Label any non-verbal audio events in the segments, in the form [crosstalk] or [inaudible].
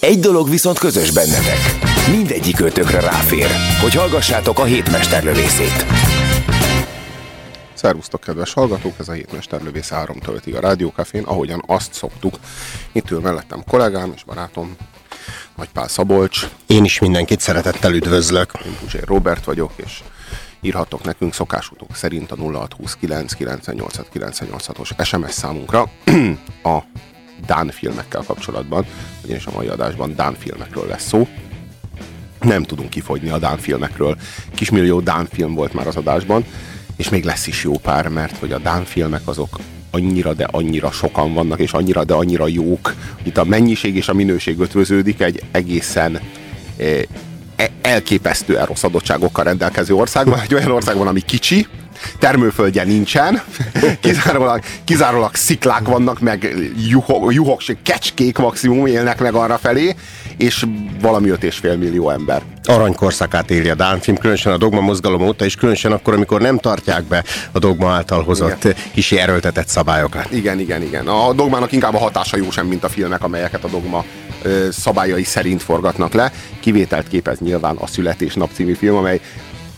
Egy dolog viszont közös bennetek. Mindegyik ötökre ráfér, hogy hallgassátok a hétmesterlövészét. Szervusztok, kedves hallgatók! Ez a hétmesterlövész 3 tölti a Rádiókafén, ahogyan azt szoktuk. Itt ül mellettem kollégám és barátom, Nagypál Szabolcs. Én is mindenkit szeretettel üdvözlök. Én Puzsér Robert vagyok, és írhatok nekünk szokásutok szerint a 0629 98 os SMS számunkra [clears throat] a Dán filmekkel kapcsolatban, ugyanis a mai adásban Dán filmekről lesz szó. Nem tudunk kifogyni a Dán filmekről. Kismillió Dán film volt már az adásban, és még lesz is jó pár, mert hogy a Dán filmek azok annyira, de annyira sokan vannak, és annyira, de annyira jók. Itt a mennyiség és a minőség ötvöződik egy egészen eh, e, elképesztő rossz adottságokkal rendelkező országban, egy olyan országban, ami kicsi, termőföldje nincsen, [laughs] kizárólag, kizárólag sziklák vannak, meg juhok, juhok, kecskék maximum élnek meg arra felé, és valami 5,5 millió ember. Aranykorszakát éli a Dán film, különösen a dogma mozgalom óta, és különösen akkor, amikor nem tartják be a dogma által hozott igen. kisi erőltetett szabályokat. Igen, igen, igen. A dogmának inkább a hatása jó sem, mint a filmek, amelyeket a dogma szabályai szerint forgatnak le. Kivételt képez nyilván a Születésnap című film, amely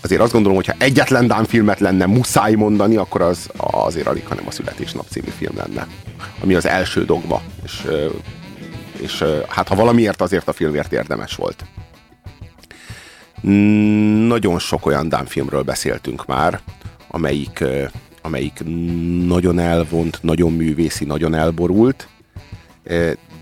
azért azt gondolom, hogy ha egyetlen Dán filmet lenne muszáj mondani, akkor az azért alig, hanem a Születésnap című film lenne. Ami az első dogma, és, és hát ha valamiért, azért a filmért érdemes volt. Nagyon sok olyan Dán filmről beszéltünk már, amelyik, amelyik nagyon elvont, nagyon művészi, nagyon elborult,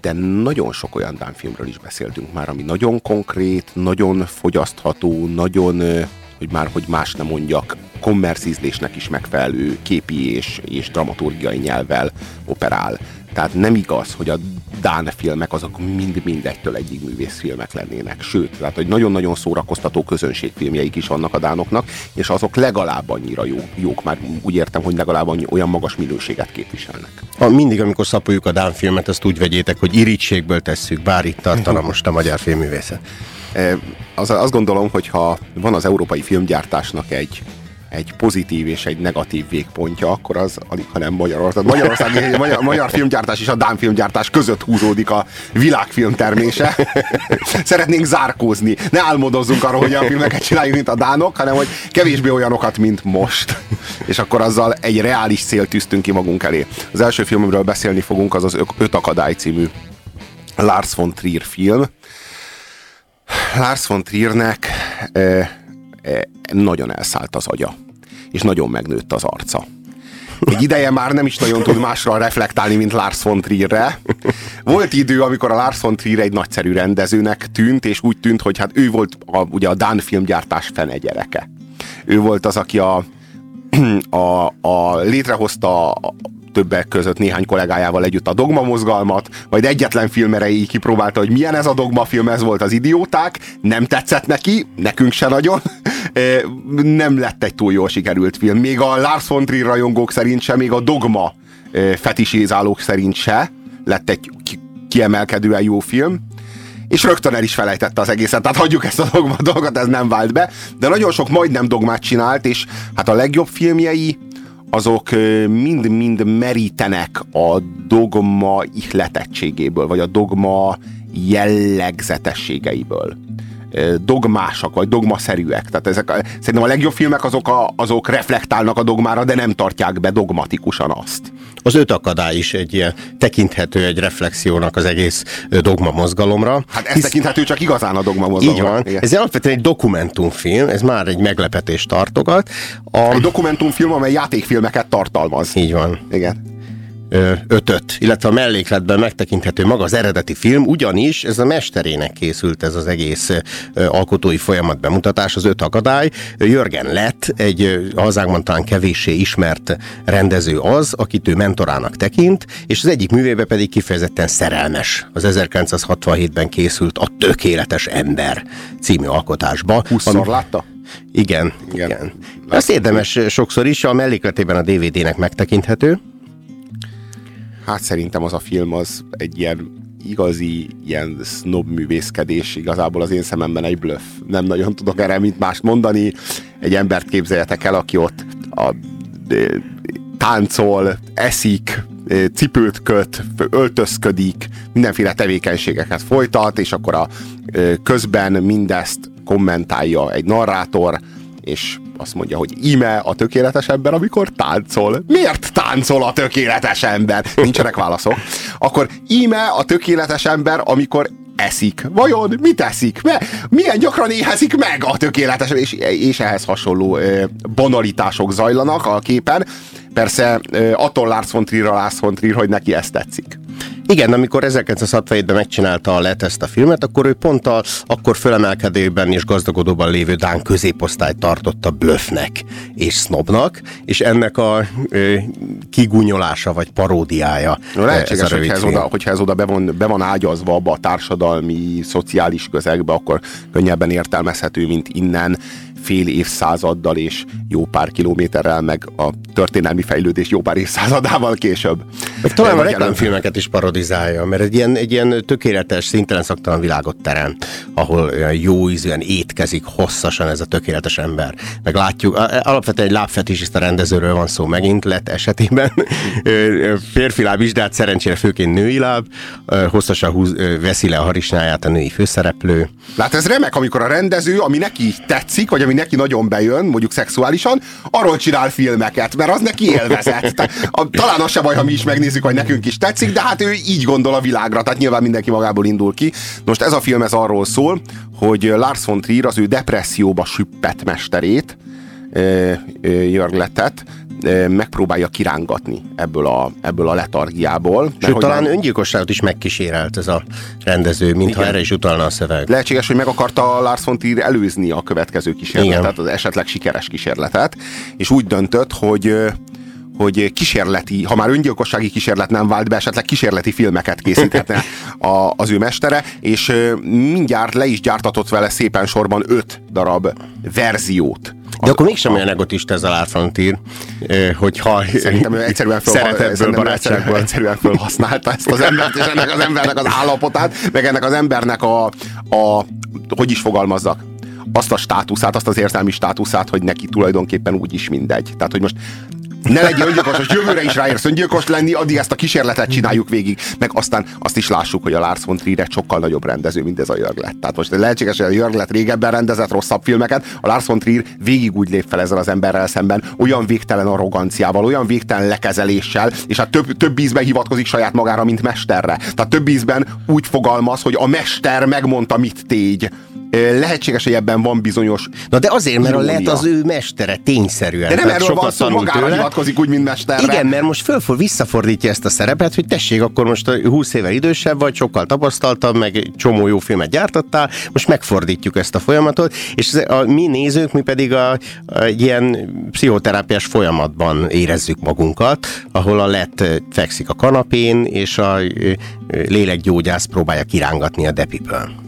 de nagyon sok olyan Dán filmről is beszéltünk már, ami nagyon konkrét, nagyon fogyasztható, nagyon hogy már hogy más nem mondjak, kommerszízlésnek is megfelelő képi és, és dramaturgiai nyelvvel operál. Tehát nem igaz, hogy a Dán filmek azok mind-mind egytől egyig művészfilmek lennének. Sőt, tehát hogy nagyon-nagyon szórakoztató közönségfilmjeik is vannak a Dánoknak, és azok legalább annyira jó, jók. Már úgy értem, hogy legalább annyi, olyan magas minőséget képviselnek. Ha mindig, amikor szapoljuk a Dán filmet, azt úgy vegyétek, hogy irítségből tesszük, bár itt tartana most a magyar filmművészet. Az, azt gondolom, hogy ha van az európai filmgyártásnak egy egy pozitív és egy negatív végpontja, akkor az alig, ha nem Magyarország. Magyarország, [laughs] magyar, magyar filmgyártás és a Dán filmgyártás között húzódik a világfilm termése. [laughs] Szeretnénk zárkózni. Ne álmodozzunk arról, hogy a filmeket csináljuk, mint a Dánok, hanem hogy kevésbé olyanokat, mint most. És akkor azzal egy reális célt tűztünk ki magunk elé. Az első film, amiről beszélni fogunk, az az Öt Akadály című Lars von Trier film, Lars von Triernek e, e, nagyon elszállt az agya, és nagyon megnőtt az arca. Egy ideje már nem is nagyon tud másra reflektálni, mint Lars von Trierre. Volt idő, amikor a Lars von Trier egy nagyszerű rendezőnek tűnt, és úgy tűnt, hogy hát ő volt a, ugye a Dán filmgyártás fene gyereke. Ő volt az, aki a, [clears throat] a, a létrehozta többek között néhány kollégájával együtt a Dogma mozgalmat, majd egyetlen film erejéig kipróbálta, hogy milyen ez a Dogma film, ez volt az Idióták, nem tetszett neki, nekünk se nagyon, [laughs] nem lett egy túl jól sikerült film. Még a Lars von Trier rajongók szerint se, még a Dogma fetisézálók szerint se lett egy kiemelkedően jó film, és rögtön el is felejtette az egészet, tehát hagyjuk ezt a dogma dolgot, ez nem vált be, de nagyon sok majdnem dogmát csinált, és hát a legjobb filmjei azok mind-mind merítenek a dogma ihletettségéből, vagy a dogma jellegzetességeiből dogmásak, vagy dogmaszerűek. Tehát ezek, szerintem a legjobb filmek azok, a, azok reflektálnak a dogmára, de nem tartják be dogmatikusan azt. Az öt akadály is egy ilyen tekinthető egy reflexiónak az egész dogma mozgalomra. Hát ez hisz... tekinthető csak igazán a dogma mozgalomra. Így van. Igen. Ez alapvetően egy dokumentumfilm, ez már egy meglepetést tartogat. A... Egy dokumentumfilm, amely játékfilmeket tartalmaz. Így van. Igen. Ötöt, illetve a mellékletben megtekinthető maga az eredeti film, ugyanis ez a mesterének készült ez az egész alkotói folyamat bemutatás, az öt akadály. Jörgen lett egy hazánkban talán kevéssé ismert rendező az, akit ő mentorának tekint, és az egyik művébe pedig kifejezetten szerelmes. Az 1967-ben készült a Tökéletes Ember című alkotásba. 20 ami- látta? igen, Igen. igen. igen. Ezt érdemes sokszor is, a mellékletében a DVD-nek megtekinthető. Hát szerintem az a film az egy ilyen igazi ilyen snob művészkedés, igazából az én szememben egy bluff. Nem nagyon tudok erre mit mást mondani. Egy embert képzeljetek el, aki ott a, ö, táncol, eszik, cipőt köt, öltözködik, mindenféle tevékenységeket folytat, és akkor a közben mindezt kommentálja egy narrátor, és azt mondja, hogy ime a tökéletes ember, amikor táncol. Miért táncol a tökéletes ember? Nincsenek válaszok. Akkor ime a tökéletes ember, amikor eszik. Vajon mit eszik? Milyen gyakran éhezik meg a tökéletes és, és ehhez hasonló ö, banalitások zajlanak a képen. Persze attól Lars von Trier a Lars von Trier, hogy neki ezt tetszik. Igen, amikor 1967-ben megcsinálta a Let ezt a filmet, akkor ő pont a akkor fölemelkedőben és gazdagodóban lévő Dán középosztályt tartotta blöffnek és snobnak, és ennek a ö, kigúnyolása vagy paródiája. Lehetséges, ez hogyha ez, oda, hogyha ez oda be van, be van ágyazva abba a társadalmi, szociális közegbe, akkor könnyebben értelmezhető, mint innen fél évszázaddal és jó pár kilométerrel, meg a történelmi fejlődés jó pár évszázadával később. Meg talán a reklámfilmeket is parodizálja, mert egy ilyen, egy ilyen tökéletes, szintelen szaktalan világot teremt, ahol olyan jó ízűen étkezik hosszasan ez a tökéletes ember. Meg látjuk, alapvetően egy lábfetisista rendezőről van szó megint, lett esetében. Férfi láb is, de hát szerencsére főként női láb. Hosszasan húz, veszi le a harisnyáját a női főszereplő. Lát, ez remek, amikor a rendező, ami neki tetszik, vagy ami neki nagyon bejön, mondjuk szexuálisan, arról csinál filmeket, mert az neki élvezet. Tehát, a, talán az se baj, ha mi is megnézzük, hogy nekünk is tetszik, de hát ő így gondol a világra, tehát nyilván mindenki magából indul ki. Most ez a film ez arról szól, hogy Lars von Trier az ő depresszióba süppett mesterét, Jörgletet, megpróbálja kirángatni ebből a, ebből a letargiából. mert Sőt, talán már- öngyilkosságot is megkísérelt ez a rendező, mintha erre is utalna a szöveg. Lehetséges, hogy meg akarta Lars von Trier előzni a következő kísérletet, Igen. az esetleg sikeres kísérletet, és úgy döntött, hogy hogy kísérleti, ha már öngyilkossági kísérlet nem vált be, esetleg kísérleti filmeket készíthetne a, az ő mestere, és mindjárt le is gyártatott vele szépen sorban öt darab verziót. De akkor mégsem olyan egotista ez a ö, hogyha Szerintem ő egyszerűen, föl, szerintem egyszerűen, egyszerűen fölhasználta ezt az embert, és ennek az embernek az állapotát, meg ennek az embernek a, a hogy is fogalmazzak, azt a státuszát, azt az érzelmi státuszát, hogy neki tulajdonképpen úgy is mindegy. Tehát, hogy most ne legyél öngyilkos, jövőre is ráérsz öngyilkos lenni, addig ezt a kísérletet csináljuk végig. Meg aztán azt is lássuk, hogy a Lars von Trier sokkal nagyobb rendező, mint ez a Jörg lett. Tehát most lehetséges, hogy a Jörg lett régebben rendezett rosszabb filmeket, a Lars von Trier végig úgy lép fel ezzel az emberrel szemben, olyan végtelen arroganciával, olyan végtelen lekezeléssel, és hát több, több ízben hivatkozik saját magára, mint mesterre. Tehát több ízben úgy fogalmaz, hogy a mester megmondta, mit tégy. Lehetséges, hogy ebben van bizonyos Na de azért, mert a lett az ő mestere, tényszerűen. De nem erről van szó, magára hivatkozik úgy, mint mesterre. Igen, mert most fölfog visszafordítja ezt a szerepet, hogy tessék, akkor most 20 évvel idősebb vagy, sokkal tapasztaltabb, meg csomó jó filmet gyártottál, most megfordítjuk ezt a folyamatot, és a, mi nézők, mi pedig a, a, egy ilyen pszichoterápiás folyamatban érezzük magunkat, ahol a lett fekszik a kanapén, és a lélekgyógyász próbálja kirángatni a depiből.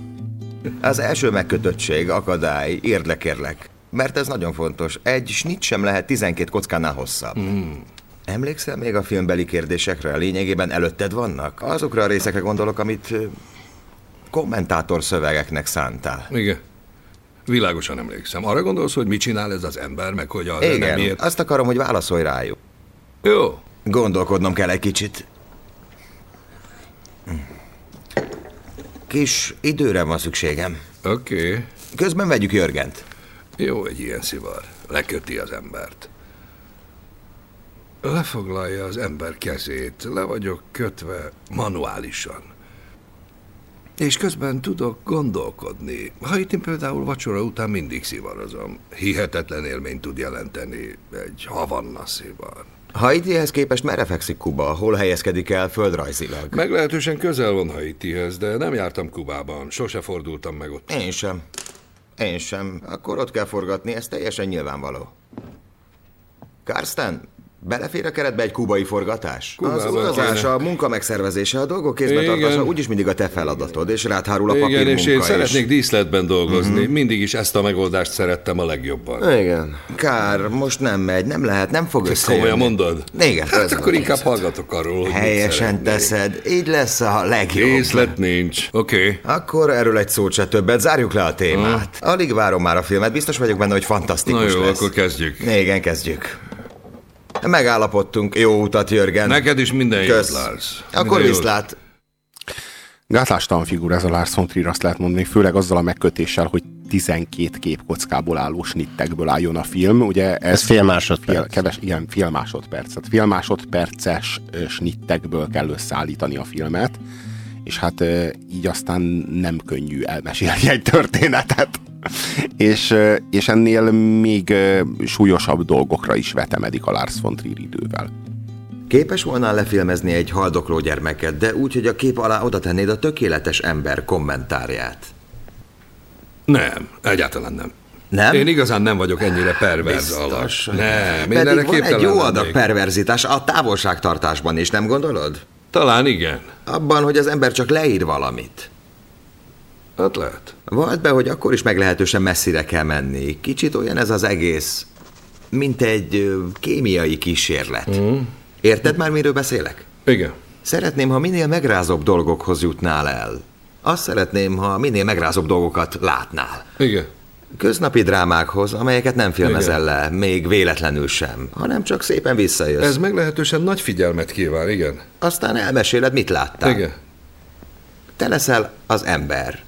Az első megkötöttség, akadály, érdekérlek. Mert ez nagyon fontos. Egy snit sem lehet 12 kockánál hosszabb. Hmm. Emlékszel még a filmbeli kérdésekre? Lényegében előtted vannak? Azokra a részekre gondolok, amit kommentátor szövegeknek szántál. Igen. Világosan emlékszem. Arra gondolsz, hogy mit csinál ez az ember, meg hogy a Igen, miért? azt akarom, hogy válaszolj rájuk. Jó. Gondolkodnom kell egy kicsit. Kis időre van szükségem. Oké. Okay. Közben vegyük Jörgent. Jó egy ilyen szivar. Leköti az embert. Lefoglalja az ember kezét, le vagyok kötve manuálisan. És közben tudok gondolkodni. Ha itt én például vacsora után mindig szivarozom. Hihetetlen élményt tud jelenteni egy havanna szivar. Haitihez képest merre fekszik Kuba? Hol helyezkedik el földrajzilag? Meglehetősen közel van Haitihez, de nem jártam Kubában. Sose fordultam meg ott. Én sem. Én sem. Akkor ott kell forgatni, ez teljesen nyilvánvaló. Karsten, belefér a keretbe egy kubai forgatás? Kubában az utazás, a munka megszervezése, a dolgok kézbe Igen. tartása úgyis mindig a te feladatod, és rád hárul a Igen, papírmunka és én is. szeretnék díszletben dolgozni. Mindig is ezt a megoldást szerettem a legjobban. Igen. Kár, most nem megy, nem lehet, nem fog összejönni. Komolyan mondod? Igen. Hát akkor inkább hallgatok arról, hogy Helyesen teszed, így lesz a legjobb. Részlet nincs. Oké. Okay. Akkor erről egy szót se többet, zárjuk le a témát. Alig várom már a filmet, biztos vagyok benne, hogy fantasztikus Na jó, lesz. akkor kezdjük. Igen, kezdjük. Megállapodtunk. Jó utat, Jörgen. Neked is minden jót, Kösz. Lars. Akkor Minden jót. viszlát. Gátlástalan figura ez a Lars von Trier, azt lehet mondani, főleg azzal a megkötéssel, hogy 12 képkockából álló snittekből álljon a film. Ugye ez, Ez fél másodperc. Fél, keves, igen, fél másodperc. Tehát fél másodperces snittekből kell összeállítani a filmet, és hát így aztán nem könnyű elmesélni egy történetet. És, és ennél még súlyosabb dolgokra is vetemedik a Lars von Trier idővel. Képes volnál lefilmezni egy haldokló gyermeket, de úgy, hogy a kép alá oda tennéd a tökéletes ember kommentárját. Nem, egyáltalán nem. Nem? Én igazán nem vagyok ennyire perverz alak. Nem, én erre van egy jó adag lennék. perverzitás a távolságtartásban is, nem gondolod? Talán igen. Abban, hogy az ember csak leír valamit. Lehet. Volt be, hogy akkor is meglehetősen messzire kell menni. Kicsit olyan ez az egész, mint egy kémiai kísérlet. Mm. Érted már, miről beszélek? Igen. Szeretném, ha minél megrázóbb dolgokhoz jutnál el. Azt szeretném, ha minél megrázóbb dolgokat látnál. Igen. Köznapi drámákhoz, amelyeket nem filmezel Igen. le, még véletlenül sem, hanem csak szépen visszajössz. Ez meglehetősen nagy figyelmet kíván, igen. Aztán elmeséled, mit láttál. Igen. Te leszel az ember.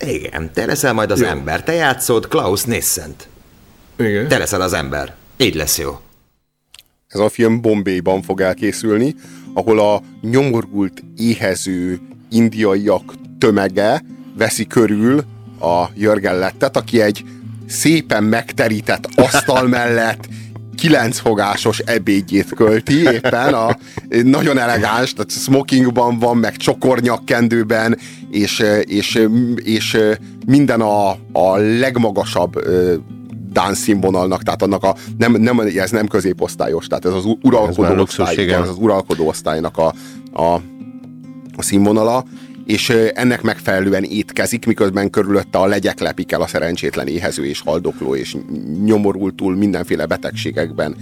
Igen, te leszel majd az Jó. ember. Te játszod Klaus Nissent. Igen. Te leszel az ember. Így lesz jó. Ez a film Bombayban fog elkészülni, ahol a nyomorult, éhező indiaiak tömege veszi körül a Jörgen Lettet, aki egy szépen megterített asztal mellett kilenc fogásos ebédjét költi éppen, a nagyon elegáns, tehát smokingban van, meg csokornyakkendőben, és, és, és minden a, a legmagasabb ö, Dán színvonalnak, tehát annak a, nem, nem, ez nem középosztályos, tehát ez az Ez uralkodó luxus, osztály, ez az uralkodó osztálynak a, a, a színvonala, és ennek megfelelően étkezik, miközben körülötte a legyek lepik el a szerencsétlen éhező és haldokló, és nyomorultul mindenféle betegségekben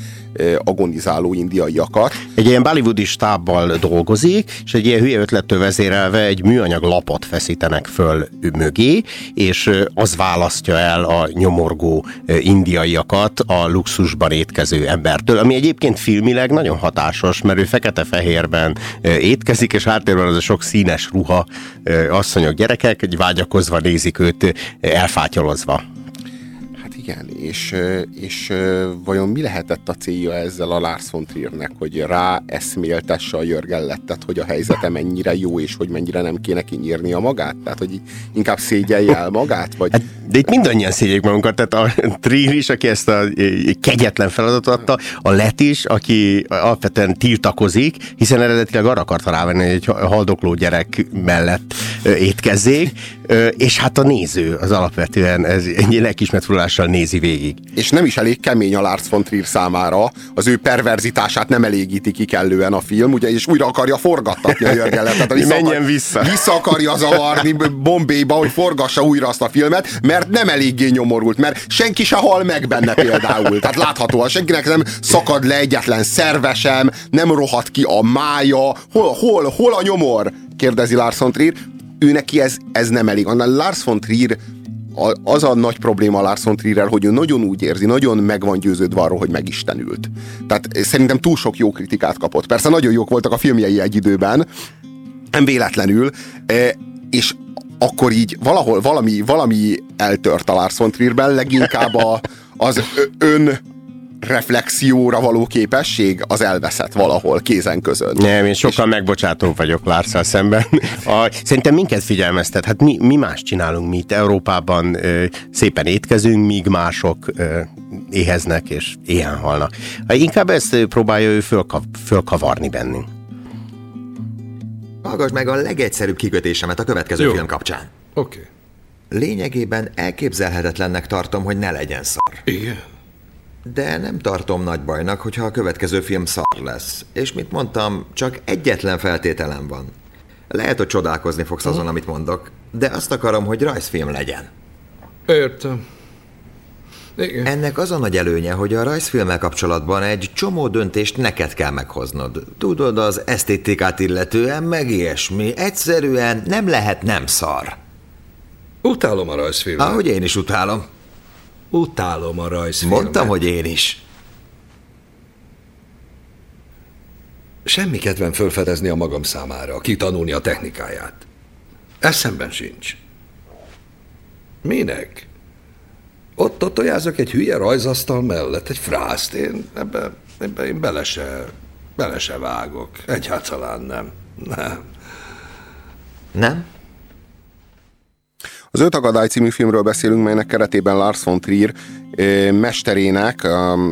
agonizáló indiaiakat. Egy ilyen bollywoodi stábbal dolgozik, és egy ilyen hülye ötlettől vezérelve egy műanyag lapot feszítenek föl mögé, és az választja el a nyomorgó indiaiakat a luxusban étkező embertől, ami egyébként filmileg nagyon hatásos, mert ő fekete-fehérben étkezik, és háttérben az a sok színes ruha, asszonyok, gyerekek, vágyakozva nézik őt elfátyolozva. Igen, és, és vajon mi lehetett a célja ezzel a Lars von Triernek, hogy rá eszméltesse a Jörgen Lettet, hogy a helyzete mennyire jó, és hogy mennyire nem kéne kinyírnia magát? Tehát, hogy inkább szégyelje el magát? Vagy... Hát, de itt mindannyian szégyeljük magunkat, tehát a Trier is, aki ezt a kegyetlen feladatot adta, a Let is, aki alapvetően tiltakozik, hiszen eredetileg arra akarta rávenni, hogy egy haldokló gyerek mellett étkezzék, és hát a néző az alapvetően ez egy lelkismert furdalással nézi végig. és nem is elég kemény a Lars von Trier számára, az ő perverzitását nem elégíti ki kellően a film, ugye, és újra akarja forgattatni a Jörgen Lettet. Hogy menjen vissza. Vissza akarja zavarni Bombayba, hogy forgassa újra azt a filmet, mert nem eléggé nyomorult, mert senki se hal meg benne például. Tehát láthatóan senkinek nem szakad le egyetlen szervesem, nem rohadt ki a mája. Hol, hol, hol a nyomor? kérdezi Lars von Trier. Ő neki ez, ez nem elég. Annál Lars von Trier az a nagy probléma Lars von Trierrel, hogy ő nagyon úgy érzi, nagyon meg van győződve arról, hogy megistenült. Tehát szerintem túl sok jó kritikát kapott. Persze nagyon jók voltak a filmjei egy időben, nem véletlenül, eh, és akkor így valahol valami, valami eltört a Lars von Trierben, leginkább a, az ön reflexióra való képesség az elveszett valahol kézen között. Nem, én sokkal megbocsátóbb vagyok Lárszal szemben. A, szerintem minket figyelmeztet. Hát mi, mi más csinálunk mi itt Európában? Ö, szépen étkezünk, míg mások ö, éheznek és éhen halnak. Hát inkább ezt próbálja ő fölka, fölkavarni bennünk. Hallgass meg a legegyszerűbb kikötésemet a következő Jó. film kapcsán. Oké. Okay. Lényegében elképzelhetetlennek tartom, hogy ne legyen szar. Igen. De nem tartom nagy bajnak, hogyha a következő film szar lesz. És mint mondtam, csak egyetlen feltételem van. Lehet, hogy csodálkozni fogsz azon, amit mondok, de azt akarom, hogy rajzfilm legyen. Értem. Igen. Ennek az a nagy előnye, hogy a rajzfilmmel kapcsolatban egy csomó döntést neked kell meghoznod. Tudod, az esztétikát illetően, meg ilyesmi. Egyszerűen nem lehet nem szar. Utálom a rajzfilmet. Ahogy én is utálom. Utálom a rajzfilmet. Mondtam, hogy én is. Semmi kedvem fölfedezni a magam számára, kitanulni a technikáját. Eszemben sincs. Minek? Ott ott tojázok egy hülye rajzasztal mellett, egy frászt. Én ebbe, ebbe én bele se, bele se vágok. Egyáltalán nem. Nem. Nem? Az Öt Akadály című filmről beszélünk, melynek keretében Lars von Trier mesterének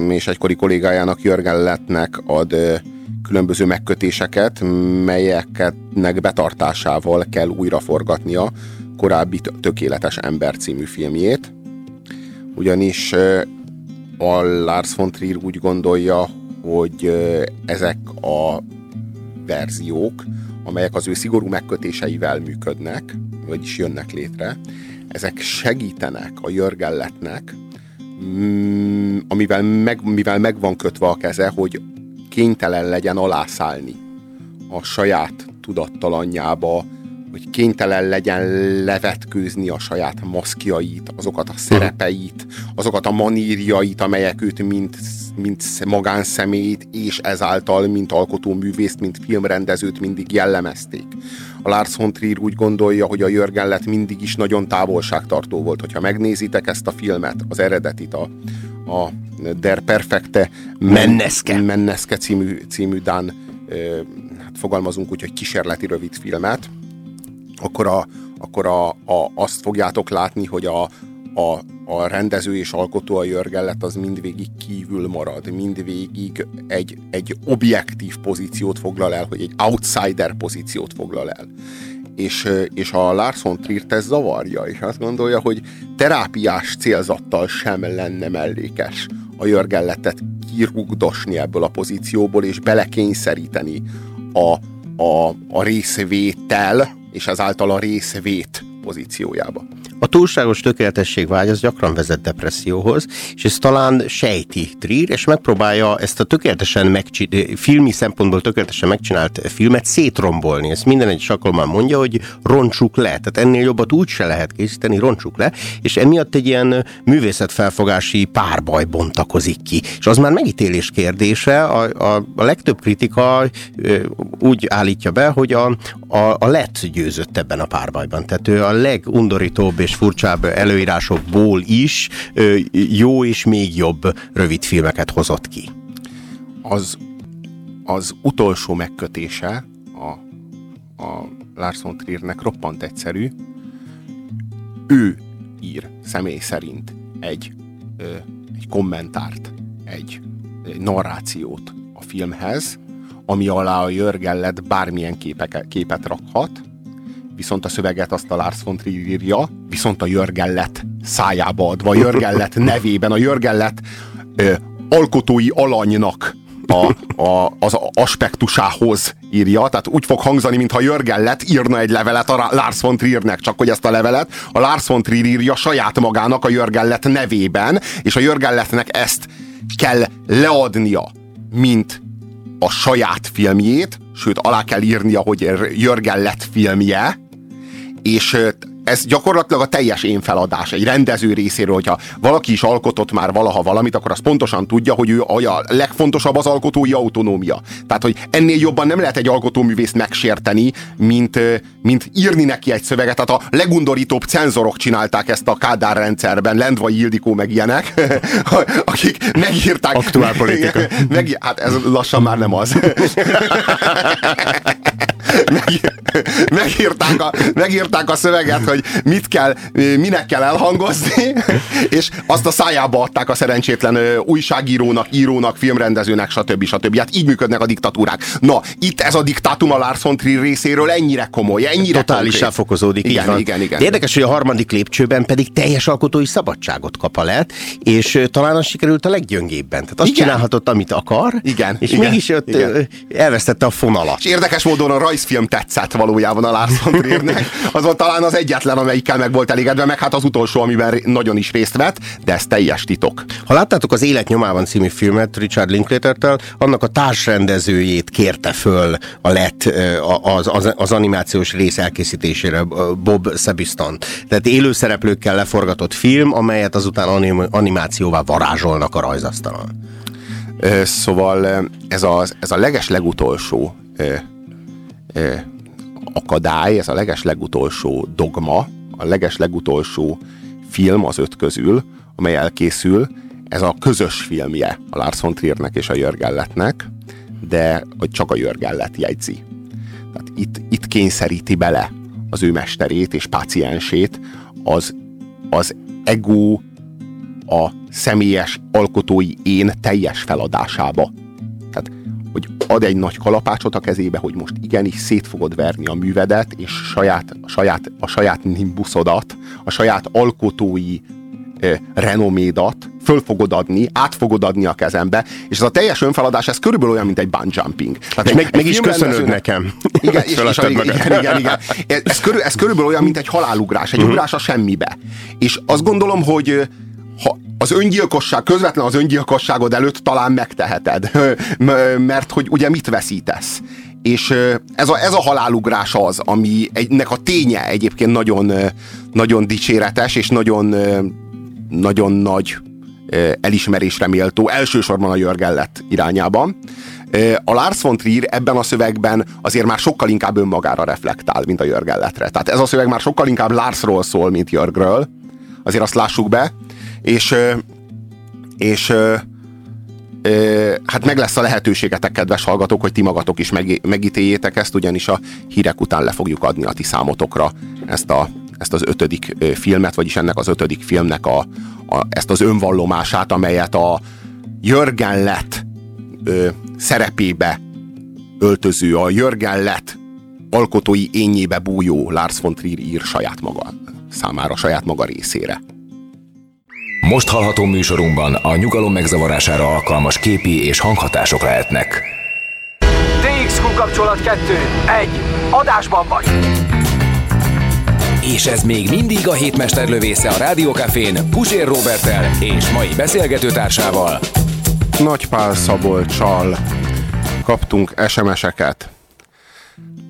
és egykori kollégájának Jörgen Lettnek ad különböző megkötéseket, melyeknek betartásával kell újraforgatnia korábbi Tö- Tökéletes Ember című filmjét. Ugyanis a Lars von Trier úgy gondolja, hogy ezek a verziók, amelyek az ő szigorú megkötéseivel működnek, vagyis jönnek létre, ezek segítenek a Jörgelletnek, mm, amivel meg, mivel meg van kötve a keze, hogy kénytelen legyen alászállni a saját tudattalanjába, hogy kénytelen legyen levetkőzni a saját maszkjait, azokat a szerepeit, azokat a manírjait, amelyek őt mint, mint magánszemélyt, és ezáltal, mint alkotóművészt, mint filmrendezőt mindig jellemezték. A Lars von Trier úgy gondolja, hogy a Jörgen lett mindig is nagyon távolságtartó volt. Hogyha megnézitek ezt a filmet, az eredetit, a, a Der Perfekte Menneske. Menneske című, című Dán, hát fogalmazunk úgy, hogy kísérleti rövid filmet, akkor, a, akkor a, a, azt fogjátok látni, hogy a, a, a rendező és alkotó a Jörgellet az mindvégig kívül marad, mindvégig egy, egy objektív pozíciót foglal el, hogy egy outsider pozíciót foglal el. És, és a Lars von Trier ez zavarja, és azt gondolja, hogy terápiás célzattal sem lenne mellékes a Jörgelletet kirugdosni ebből a pozícióból, és belekényszeríteni a, a, a részvétel, és ezáltal a részvét pozíciójába. A túlságos tökéletesség vágy az gyakran vezet depresszióhoz, és ez talán sejti Trier, és megpróbálja ezt a tökéletesen megcsi- filmi szempontból tökéletesen megcsinált filmet szétrombolni. Ezt minden egy alkalommal mondja, hogy roncsuk le. Tehát ennél jobbat úgy se lehet készíteni, roncsuk le, és emiatt egy ilyen művészetfelfogási párbaj bontakozik ki. És az már megítélés kérdése, a, a, a legtöbb kritika úgy állítja be, hogy a, a, a lett győzött ebben a párbajban. Tehát ő a legundorítóbb és furcsább előírásokból is jó és még jobb rövid filmeket hozott ki. Az, az utolsó megkötése a, a Lars von Triernek roppant egyszerű. Ő ír személy szerint egy, egy kommentárt, egy, egy narrációt a filmhez, ami alá a Jörgellet bármilyen képeke, képet rakhat, viszont a szöveget azt a Lars von Trier írja, viszont a Jörgellet szájába adva, a Jörgellet [laughs] nevében, a Jörgellet ö, alkotói alanynak a, a, az aspektusához írja, tehát úgy fog hangzani, mintha Jörgen lett írna egy levelet a Lars von Triernek, csak hogy ezt a levelet a Lars von Trier írja saját magának a Jörgen lett nevében, és a Jörgen lettnek ezt kell leadnia, mint a saját filmjét, sőt alá kell írnia, hogy Jörgen lett filmje, és ez gyakorlatilag a teljes én feladás egy rendező részéről, hogyha valaki is alkotott már valaha valamit, akkor az pontosan tudja, hogy ő a legfontosabb az alkotói autonómia. Tehát, hogy ennél jobban nem lehet egy alkotóművészt megsérteni, mint, mint írni neki egy szöveget. Tehát a legundorítóbb cenzorok csinálták ezt a Kádár rendszerben, Lendvai Ildikó meg ilyenek, [laughs] akik megírták. Aktuálpolitika. [laughs] Meg, hát ez lassan már nem az. [laughs] meg, megírták, a, megírták a szöveget, hogy mit kell, minek kell elhangozni, és azt a szájába adták a szerencsétlen újságírónak, írónak, filmrendezőnek, stb. stb. Hát így működnek a diktatúrák. Na, itt ez a diktátum a Lars von Trier részéről ennyire komoly, ennyire Totális konkrét. fokozódik. Igen, van. igen, igen. De érdekes, hogy a harmadik lépcsőben pedig teljes alkotói szabadságot kap a lett, és talán az sikerült a leggyöngébben. Tehát azt Igen. csinálhatott, amit akar, Igen, és igen, mégis ott igen. elvesztette a fonalat. És érdekes módon a rajzfilm tetszett valójában a Lars von Triernek. [laughs] Az volt talán az egyetlen, amelyikkel meg volt elégedve, meg hát az utolsó, amiben nagyon is részt vett, de ez teljes titok. Ha láttátok az Élet nyomában című filmet Richard Linklater-től, annak a társrendezőjét kérte föl a lett az, az, az animációs rész elkészítésére, Bob Sebiston. Tehát élőszereplőkkel leforgatott film, amelyet azután anim, animációvá varázsolnak a rajzasztalon. Szóval ez, az, ez a leges legutolsó akadály, ez a leges legutolsó dogma, a leges legutolsó film az öt közül, amely elkészül, ez a közös filmje a Lars von Triernek és a Jörgelletnek, de hogy csak a Jörgellet jegyzi. Tehát itt, itt kényszeríti bele az ő mesterét és páciensét az, az ego a személyes alkotói én teljes feladásába. Tehát, hogy ad egy nagy kalapácsot a kezébe, hogy most igenis szét fogod verni a művedet, és saját, a, saját, a saját nimbuszodat, a saját alkotói eh, renomédat föl fogod adni, át fogod adni a kezembe, és ez a teljes önfeladás, ez körülbelül olyan, mint egy bungjumping. Tehát És meg, meg is köszönöd nekem. igen, [laughs] és, és, Feladtad igen, igen, igen, igen. Ez, körül, ez körülbelül olyan, mint egy halálugrás, egy ugrás a semmibe. És azt gondolom, hogy ha az öngyilkosság, közvetlen az öngyilkosságod előtt talán megteheted, [laughs] mert hogy ugye mit veszítesz. És ez a, ez a halálugrás az, ami egynek a ténye egyébként nagyon, nagyon dicséretes, és nagyon, nagyon nagy elismerésre méltó, elsősorban a Jörgellett irányában. A Lars von Trier ebben a szövegben azért már sokkal inkább önmagára reflektál, mint a Jörgelletre. Tehát ez a szöveg már sokkal inkább Larsról szól, mint Jörgről. Azért azt lássuk be. És, és hát meg lesz a lehetőségetek, kedves hallgatók, hogy ti magatok is meg, megítéljétek ezt, ugyanis a hírek után le fogjuk adni a ti számotokra ezt, a, ezt az ötödik filmet, vagyis ennek az ötödik filmnek a, a, ezt az önvallomását, amelyet a Jörgen lett ö, szerepébe öltöző, a Jörgen lett alkotói ényébe bújó Lars von Trier ír saját maga számára, saját maga részére. Most hallható műsorunkban a nyugalom megzavarására alkalmas képi és hanghatások lehetnek. DXQ kapcsolat 2. 1. Adásban vagy. És ez még mindig a hétmester lövésze a Rádiókafén Pusér Robertel és mai beszélgetőtársával. Nagy Pál Szabolcsal kaptunk SMS-eket.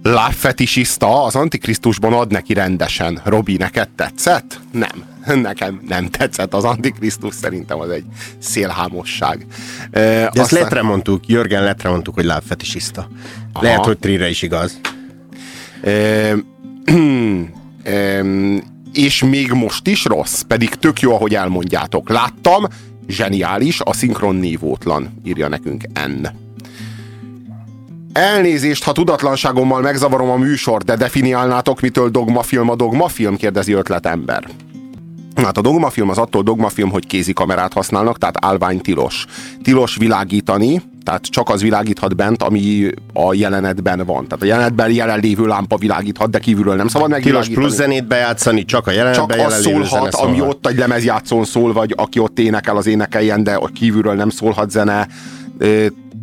Lábfetisista az Antikrisztusban ad neki rendesen. Robi, neked tetszett? Nem. Nekem nem tetszett. Az Antikrisztus szerintem az egy szélhámosság. E, De ezt letre mondtuk, Jörgen letre mondtuk, hogy lábfetisista. Lehet, hogy Trire is igaz. E, [clears throat] e, és még most is rossz, pedig tök jó, ahogy elmondjátok. Láttam, zseniális, a szinkron névótlan, írja nekünk N. Elnézést, ha tudatlanságommal megzavarom a műsor, de definiálnátok, mitől dogmafilm a dogmafilm, kérdezi ötletember. Hát a dogmafilm az attól dogmafilm, hogy kézikamerát használnak, tehát állvány tilos. Tilos világítani, tehát csak az világíthat bent, ami a jelenetben van. Tehát a jelenetben jelenlévő lámpa világíthat, de kívülről nem szabad Tilos megvilágítani. plusz zenét bejátszani, csak a Csak jelenetben az jelenlévő szólhat, ami szólhat. ott egy lemezjátszón szól, vagy aki ott énekel, az énekeljen, de ott kívülről nem szólhat zene.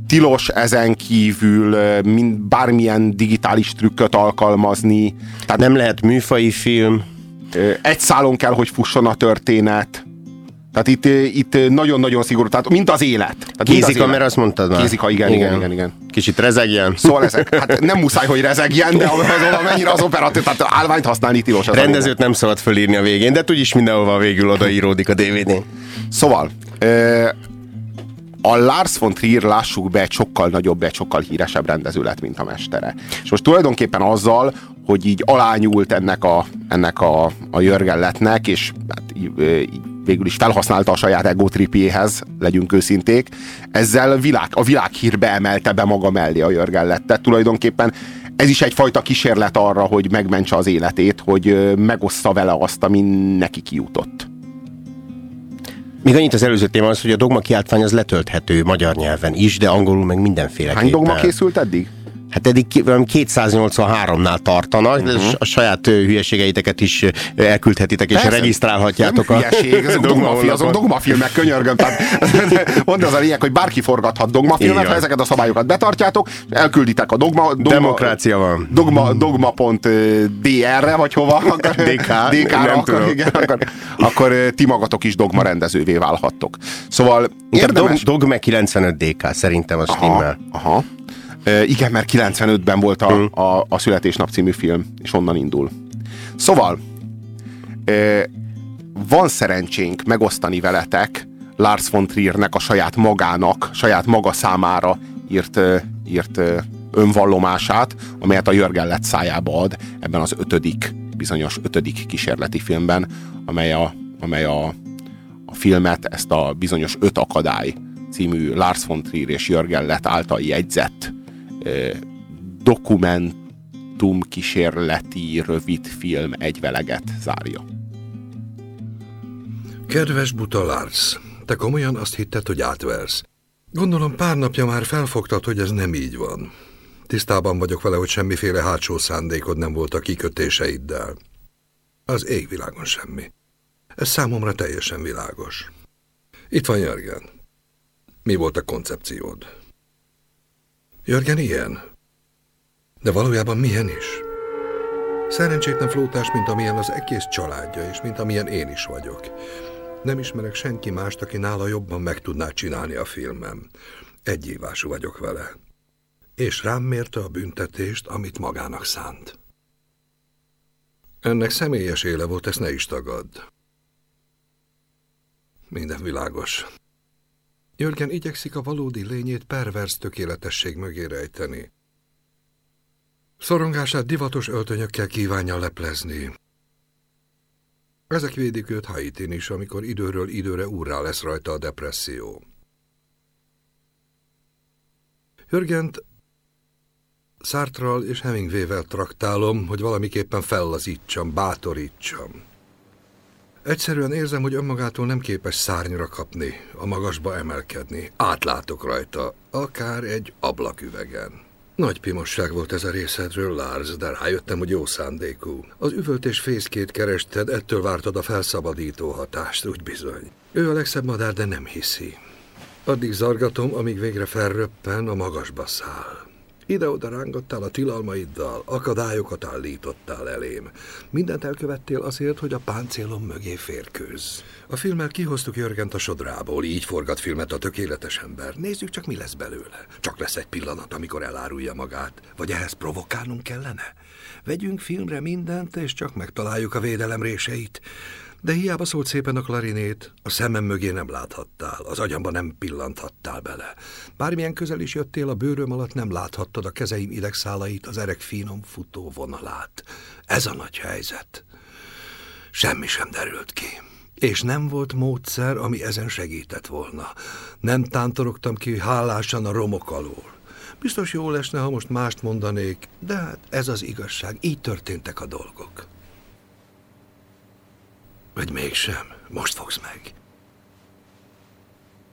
Tilos ezen kívül mind, bármilyen digitális trükköt alkalmazni. Tehát Nem lehet műfai film. Egy szálon kell, hogy fusson a történet. Tehát itt, itt nagyon-nagyon szigorú, tehát mint az élet. Tehát mint az Kézikamera, élet. azt mondtad már? Kézika, igen, igen, igen, igen. Kicsit rezegjen. Szóval ezek, hát nem muszáj, hogy rezegjen, de azon amennyire az operatőr, tehát állványt használni tilos. ez a lényeg. Rendezőt nem szabad fölírni a végén, de úgyis mindenhova végül odaíródik a DVD-n. Szóval, a Lars von Trier, lássuk be, egy sokkal nagyobb, egy sokkal híresebb rendező lett, mint a mestere. És most tulajdonképpen azzal, hogy így alányult ennek a, ennek a, a Jörgelletnek, és hát így, így végül is felhasználta a saját egotripjéhez, legyünk őszinték, ezzel világ, a világhírbe emelte be maga mellé a Jörgellettet. Tulajdonképpen ez is egyfajta kísérlet arra, hogy megmentse az életét, hogy megossza vele azt, ami neki kijutott. Még annyit az előző téma az, hogy a dogma kiáltvány az letölthető magyar nyelven is, de angolul meg mindenféle. Hány dogma készült eddig? Hát eddig 283-nál tartanak, uh-huh. de a saját hülyeségeiteket is elküldhetitek, és Persze. regisztrálhatjátok. Nem hülyeség, ezek dogmafilmek, azok dogmafilmek, könyörgöm. Tehát, [laughs] mondd az a lényeg, hogy bárki forgathat dogmafilmet, ha ezeket a szabályokat betartjátok, elkülditek a dogma... dogma Demokrácia van. Dogma, dogma.dr-re, vagy hova? DK. DK-ra, akkor, [laughs] igen, akkor, akkor ti magatok is dogma rendezővé válhattok. Szóval érdemes... Dogma 95 DK, szerintem az stimmel. Aha igen, mert 95-ben volt a, hmm. a, a Születésnap című film, és onnan indul. Szóval, van szerencsénk megosztani veletek Lars von Triernek a saját magának, saját maga számára írt, írt önvallomását, amelyet a Jörgen lett szájába ad ebben az ötödik, bizonyos ötödik kísérleti filmben, amely a, amely a, a filmet, ezt a bizonyos öt akadály című Lars von Trier és Jörgen lett által jegyzett dokumentum kísérleti rövidfilm egyveleget zárja. Kedves buta Lars, te komolyan azt hitted, hogy átversz. Gondolom pár napja már felfogtad, hogy ez nem így van. Tisztában vagyok vele, hogy semmiféle hátsó szándékod nem volt a kikötéseiddel. Az égvilágon semmi. Ez számomra teljesen világos. Itt van Jörgen. Mi volt a koncepciód? Jörgen ilyen. De valójában milyen is? Szerencsétlen flótás, mint amilyen az egész családja, és mint amilyen én is vagyok. Nem ismerek senki mást, aki nála jobban meg tudná csinálni a filmem. Egyívású vagyok vele. És rám mérte a büntetést, amit magának szánt. Ennek személyes éle volt, ezt ne is tagad. Minden világos. Jörgen igyekszik a valódi lényét pervers tökéletesség mögé rejteni. Szorongását divatos öltönyökkel kívánja leplezni. Ezek védik őt Haitin is, amikor időről időre úrrá lesz rajta a depresszió. Jörgent Sartral és Hemingway-vel traktálom, hogy valamiképpen fellazítsam, bátorítsam. Egyszerűen érzem, hogy önmagától nem képes szárnyra kapni, a magasba emelkedni. Átlátok rajta, akár egy ablaküvegen. Nagy pimosság volt ez a részedről, Lars, de rájöttem, hogy jó szándékú. Az üvöltés fészkét kerested, ettől vártad a felszabadító hatást, úgy bizony. Ő a legszebb madár, de nem hiszi. Addig zargatom, amíg végre felröppen, a magasba száll. Ide-oda rángattál a tilalmaiddal, akadályokat állítottál elém. Mindent elkövettél azért, hogy a páncélom mögé férkőz. A filmmel kihoztuk Jörgent a sodrából, így forgat filmet a tökéletes ember. Nézzük csak, mi lesz belőle. Csak lesz egy pillanat, amikor elárulja magát. Vagy ehhez provokálnunk kellene? Vegyünk filmre mindent, és csak megtaláljuk a védelem réseit. De hiába szólt szépen a klarinét, a szemem mögé nem láthattál, az agyamba nem pillanthattál bele. Bármilyen közel is jöttél, a bőröm alatt nem láthattad a kezeim idegszálait, az erek finom futó vonalát. Ez a nagy helyzet. Semmi sem derült ki. És nem volt módszer, ami ezen segített volna. Nem tántorogtam ki hálásan a romok alól. Biztos jó lesne, ha most mást mondanék, de hát ez az igazság, így történtek a dolgok. Vagy mégsem, most fogsz meg.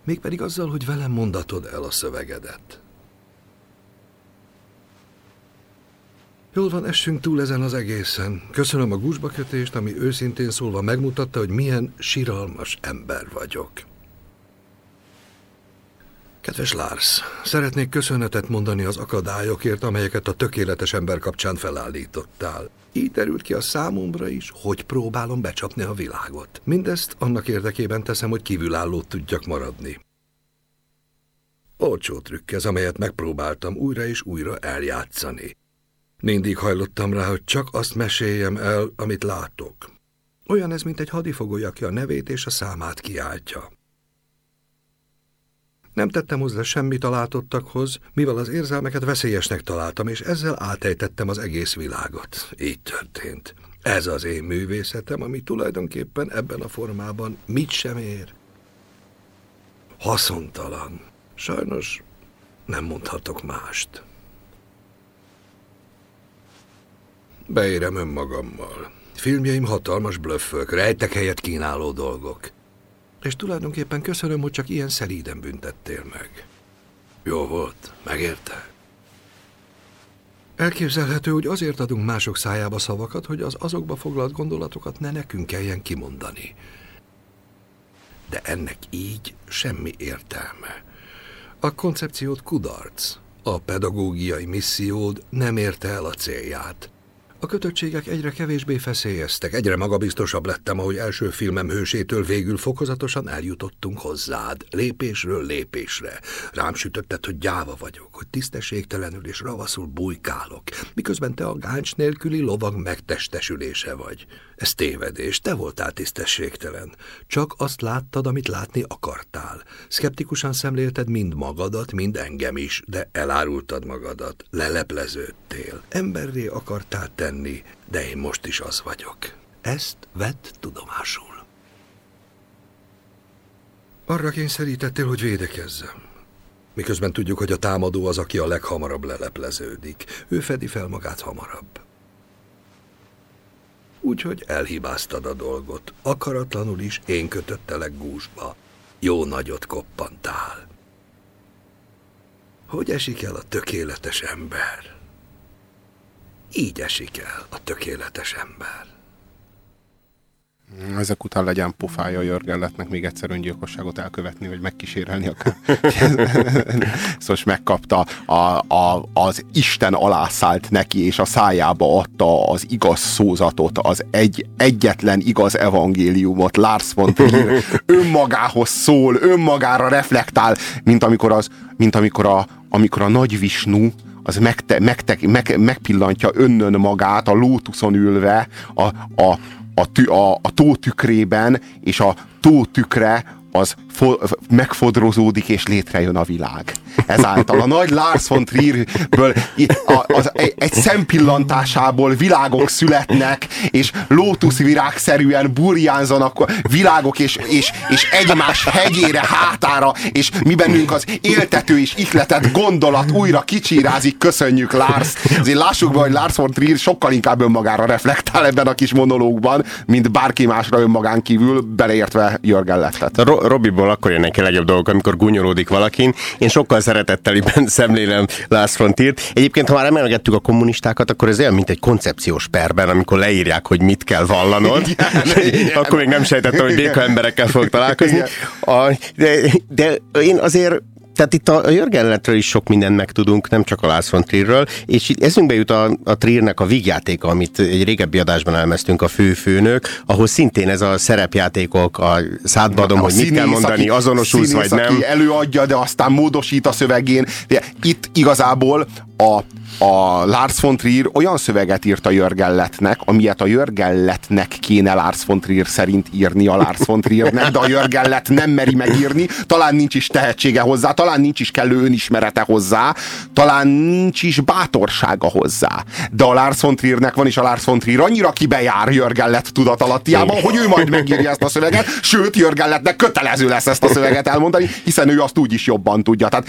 Mégpedig azzal, hogy velem mondatod el a szövegedet. Jól van, essünk túl ezen az egészen. Köszönöm a gúzsbakötést, ami őszintén szólva megmutatta, hogy milyen siralmas ember vagyok. Kedves Lars, szeretnék köszönetet mondani az akadályokért, amelyeket a tökéletes ember kapcsán felállítottál. Így derült ki a számomra is, hogy próbálom becsapni a világot. Mindezt annak érdekében teszem, hogy kívülálló tudjak maradni. Olcsó trükk ez, amelyet megpróbáltam újra és újra eljátszani. Mindig hajlottam rá, hogy csak azt meséljem el, amit látok. Olyan ez, mint egy hadifogoly, aki a nevét és a számát kiáltja. Nem tettem hozzá semmit a látottakhoz, mivel az érzelmeket veszélyesnek találtam, és ezzel átejtettem az egész világot. Így történt. Ez az én művészetem, ami tulajdonképpen ebben a formában mit sem ér. Haszontalan. Sajnos nem mondhatok mást. Beérem önmagammal. Filmjeim hatalmas blöffök, rejtek helyet kínáló dolgok. És tulajdonképpen köszönöm, hogy csak ilyen szelíden büntettél meg. Jó volt, megérte? Elképzelhető, hogy azért adunk mások szájába szavakat, hogy az azokba foglalt gondolatokat ne nekünk kelljen kimondani. De ennek így semmi értelme. A koncepciót kudarc. A pedagógiai missziód nem érte el a célját. A kötöttségek egyre kevésbé feszélyeztek, egyre magabiztosabb lettem, ahogy első filmem hősétől végül fokozatosan eljutottunk hozzád, lépésről lépésre. Rám sütötted, hogy gyáva vagyok, hogy tisztességtelenül és ravaszul bujkálok, miközben te a gáncs nélküli lovag megtestesülése vagy. Ez tévedés, te voltál tisztességtelen. Csak azt láttad, amit látni akartál. Skeptikusan szemlélted mind magadat, mind engem is, de elárultad magadat, lelepleződtél. Emberré akartál tenni, de én most is az vagyok. Ezt vett tudomásul. Arra kényszerítettél, hogy védekezzem. Miközben tudjuk, hogy a támadó az, aki a leghamarabb lelepleződik. Ő fedi fel magát hamarabb. Úgyhogy elhibáztad a dolgot. Akaratlanul is én kötöttelek gúzsba. Jó nagyot koppantál. Hogy esik el a tökéletes ember? Így esik el a tökéletes ember. Ezek után legyen pofája Jörgelletnek még egyszer öngyilkosságot elkövetni, vagy megkísérelni akár. [laughs] szóval megkapta, a, a, az Isten alászállt neki, és a szájába adta az igaz szózatot, az egy, egyetlen igaz evangéliumot. Lars von Trier önmagához szól, önmagára reflektál, mint amikor, az, mint amikor a, amikor a nagy Visnu az megte, megte, meg, megpillantja önnön magát a lótuszon ülve a, a, a, tü, a, a tó tükrében, és a tó tükre az fo- megfodrozódik, és létrejön a világ. Ezáltal a nagy Lars von Trierből az, egy szempillantásából világok születnek, és lótuszvirágszerűen burjánzanak világok, és, és, és egymás hegyére, hátára, és mi bennünk az éltető és ihletett gondolat újra kicsírázik, köszönjük Lars. Azért lássuk be, hogy Lars von Trier sokkal inkább önmagára reflektál ebben a kis monológban, mint bárki másra önmagán kívül, beleértve Jörgen Lettet. Ro- Robiból akkor jönnek a legjobb dolgok, amikor gúnyolódik valakin. Én sokkal szeretetteliben [laughs] szemlélem Lars von Triert. Egyébként, ha már emelgettük a kommunistákat, akkor ez olyan, mint egy koncepciós perben, amikor leírják, hogy mit kell vallanod. Igen, igen. [laughs] akkor még nem sejtettem, hogy béka emberekkel fog találkozni. A, de, de én azért tehát itt a, a is sok mindent megtudunk, nem csak a Lars von Trierről, és itt eszünkbe jut a, a Triernek a vígjátéka, amit egy régebbi adásban elmeztünk a főfőnök, ahol szintén ez a szerepjátékok, a szádbadom, hogy mit kell mondani, azonosulsz vagy nem. előadja, de aztán módosít a szövegén. Itt igazából a a Lars von Trier olyan szöveget írt a Jörgelletnek, amilyet a Jörgelletnek kéne Lars von Trier szerint írni a Lars von Triernek, de a Jörgellet nem meri megírni, talán nincs is tehetsége hozzá, talán nincs is kellő önismerete hozzá, talán nincs is bátorsága hozzá. De a Lars von Triernek van, és a Lars von Trier annyira kibejár Jörgellet tudatalattiában, hogy ő majd megírja ezt a szöveget, sőt, Jörgelletnek kötelező lesz ezt a szöveget elmondani, hiszen ő azt úgy is jobban tudja. Tehát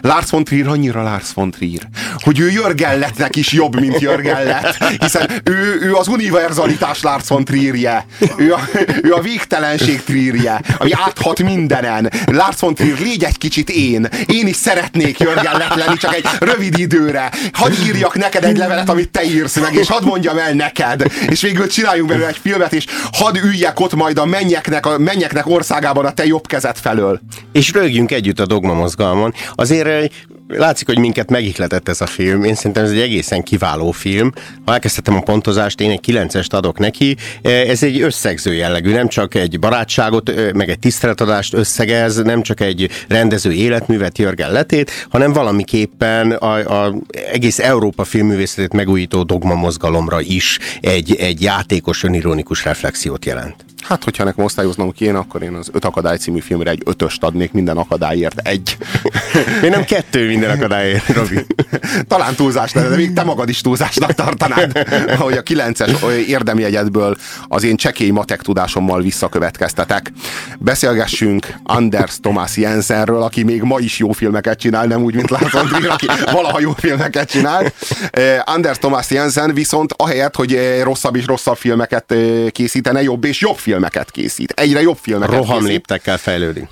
Lars von Trier annyira Lars von Trier, hogy ő Jörgelletnek is jobb, mint Jörgellet, hiszen ő, ő az univerzalitás Lars von Trierje. Ő a, ő a végtelenség Trierje, ami áthat mindenen. Lars von Trier, légy egy kicsit én. Én is szeretnék Jörgellet lenni, csak egy rövid időre. Hadd írjak neked egy levelet, amit te írsz meg, és hadd mondjam el neked. És végül csináljunk belőle egy filmet, és hadd üljek ott majd a mennyeknek, a mennyeknek országában a te jobb kezed felől. És rögjünk együtt a dogma mozgalmon. Azért látszik, hogy minket megihletett ez a film. Én szerintem ez egy egészen kiváló film. Ha elkezdtem a pontozást, én egy 9-est adok neki. Ez egy összegző jellegű, nem csak egy barátságot, meg egy tiszteletadást összegez, nem csak egy rendező életművet, Jörgen Letét, hanem valamiképpen a, a egész Európa filmművészetét megújító dogma mozgalomra is egy, egy játékos, önironikus reflexiót jelent. Hát, hogyha nekem osztályoznom kéne, akkor én az Öt Akadály című filmre egy ötöst adnék, minden akadályért egy. Én nem kettő minden akadályért, Robi. Talán túlzás lenne, de még te magad is túlzásnak tartanád, ahogy a kilences érdemjegyedből az én csekély matek tudásommal visszakövetkeztetek. Beszélgessünk Anders Thomas Jensenről, aki még ma is jó filmeket csinál, nem úgy, mint Trier, aki valaha jó filmeket csinál. Eh, Anders Thomas Jensen viszont ahelyett, hogy eh, rosszabb és rosszabb filmeket eh, készítene, jobb és jobb filmeket készít. Egyre jobb filmeket Roham készít. léptekkel fejlődik.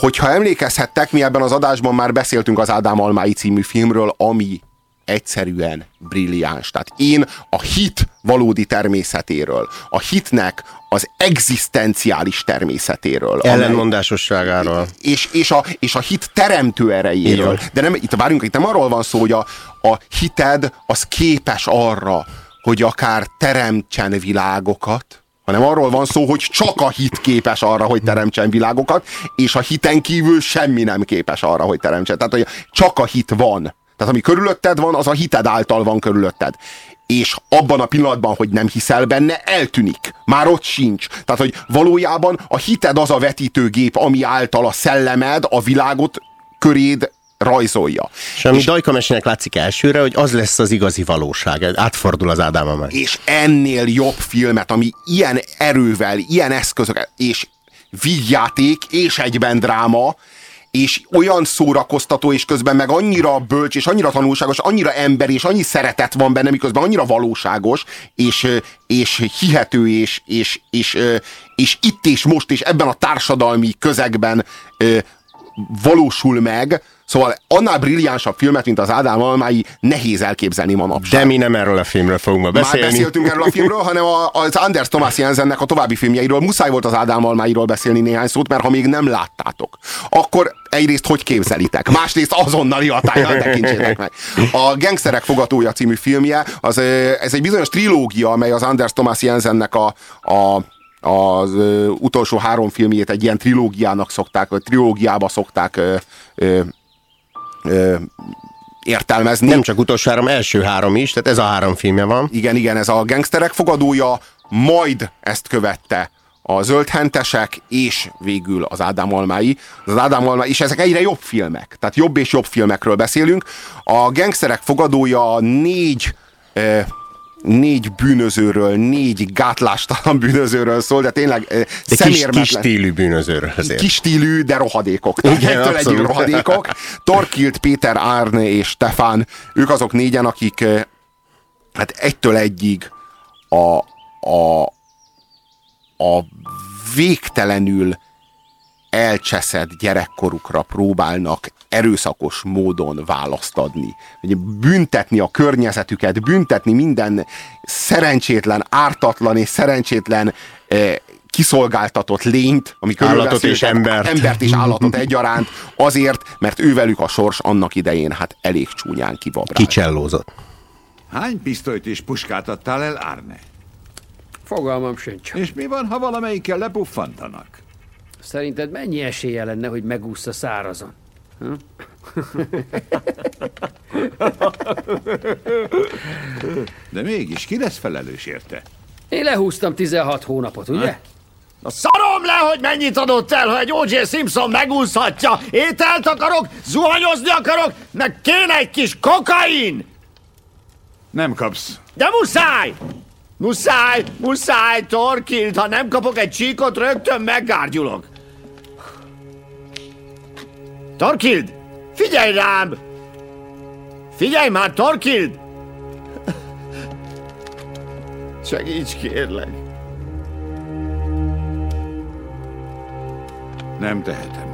Hogyha emlékezhettek, mi ebben az adásban már beszéltünk az Ádám Almái című filmről, ami egyszerűen brilliáns. Tehát én a hit valódi természetéről, a hitnek az egzisztenciális természetéről. amely- Ellenmondásosságáról. és, és, a, és a hit teremtő erejéről. van. De nem, itt várjunk, itt nem arról van szó, hogy a, a hited az képes arra, hogy akár teremtsen világokat, hanem arról van szó, hogy csak a hit képes arra, hogy teremtsen világokat, és a hiten kívül semmi nem képes arra, hogy teremtsen. Tehát, hogy csak a hit van. Tehát ami körülötted van, az a hited által van körülötted. És abban a pillanatban, hogy nem hiszel benne, eltűnik. Már ott sincs. Tehát, hogy valójában a hited az a vetítőgép, ami által a szellemed a világot köréd rajzolja. És ami Dajka mesének látszik elsőre, hogy az lesz az igazi valóság. Átfordul az Ádám meg. És ennél jobb filmet, ami ilyen erővel, ilyen eszközök, és vígjáték, és egyben dráma, és olyan szórakoztató, és közben meg annyira bölcs, és annyira tanulságos, annyira ember, és annyi szeretet van benne, miközben annyira valóságos, és, és hihető, és, és, és, és itt és most, és ebben a társadalmi közegben valósul meg, Szóval annál brilliánsabb filmet, mint az Ádám Almái, nehéz elképzelni manapság. De mi nem erről a filmről fogunk ma beszélni. Már beszéltünk erről a filmről, hanem az Anders Thomas Jensennek a további filmjeiről. Muszáj volt az Ádám Almáiról beszélni néhány szót, mert ha még nem láttátok, akkor egyrészt hogy képzelitek, másrészt azonnali hatályal tekintsétek meg. A Gangsterek fogatója című filmje, az, ez egy bizonyos trilógia, amely az Anders Thomas Jensennek a, a az ö, utolsó három filmjét egy ilyen trilógiának szokták, vagy trilógiába szokták ö, ö, ö, értelmezni. Nem csak utolsó három, első három is, tehát ez a három filmje van. Igen, igen, ez a gangsterek fogadója, majd ezt követte a zöldhentesek, és végül az Ádám Almái. Az Ádám Almái, és ezek egyre jobb filmek, tehát jobb és jobb filmekről beszélünk. A gangsterek fogadója négy négy bűnözőről, négy gátlástalan bűnözőről szól, de tényleg eh, De kis, szemérmetlen. kis stílű bűnözőről azért. Kis stílű, de rohadékok. Igen, abszolút. rohadékok. Torkilt, Péter Árne és Stefán, ők azok négyen, akik eh, hát egytől egyig a, a, a végtelenül elcseszett gyerekkorukra próbálnak erőszakos módon választ adni. Büntetni a környezetüket, büntetni minden szerencsétlen, ártatlan és szerencsétlen eh, kiszolgáltatott lényt, ami Állatot és embert. embert és állatot [laughs] egyaránt, azért, mert ővelük a sors annak idején hát elég csúnyán kibabrált. Kicsellózott. Hány pisztolyt és puskát adtál el, Árne? Fogalmam sincs. És mi van, ha valamelyikkel lepuffantanak? Szerinted mennyi esélye lenne, hogy megúszza szárazon? Hm? [laughs] De mégis, ki lesz felelős érte? Én lehúztam 16 hónapot, ugye? Na szarom le, hogy mennyit adott el, ha egy O.J. Simpson megúszhatja. Ételt akarok, zuhanyozni akarok, meg kéne egy kis kokain. Nem kapsz. De muszáj! Muszáj, muszáj, Torkild, ha nem kapok egy csíkot, rögtön meggárgyulok. Torkild, figyelj rám! Figyelj már, Torkild! Segíts, kérlek. Nem tehetem.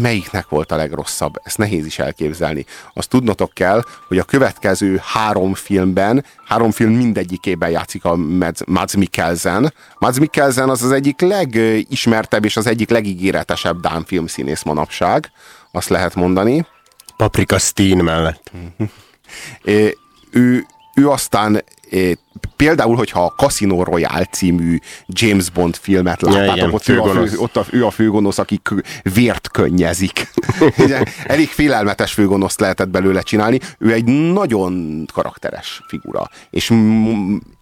Melyiknek volt a legrosszabb? Ezt nehéz is elképzelni. Azt tudnotok kell, hogy a következő három filmben, három film mindegyikében játszik a Mads, Mikkelsen. Mads Mikkelsen az az egyik legismertebb és az egyik legígéretesebb Dán filmszínész manapság, azt lehet mondani. Paprika Steen mellett. [laughs] Ő, ő aztán például, hogyha a Casino Royale című James Bond filmet láttátok, igen, ott, ő a, fő, ott a, ő a főgonosz, aki vért könnyezik. [laughs] Elég félelmetes főgonoszt lehetett belőle csinálni. Ő egy nagyon karakteres figura, és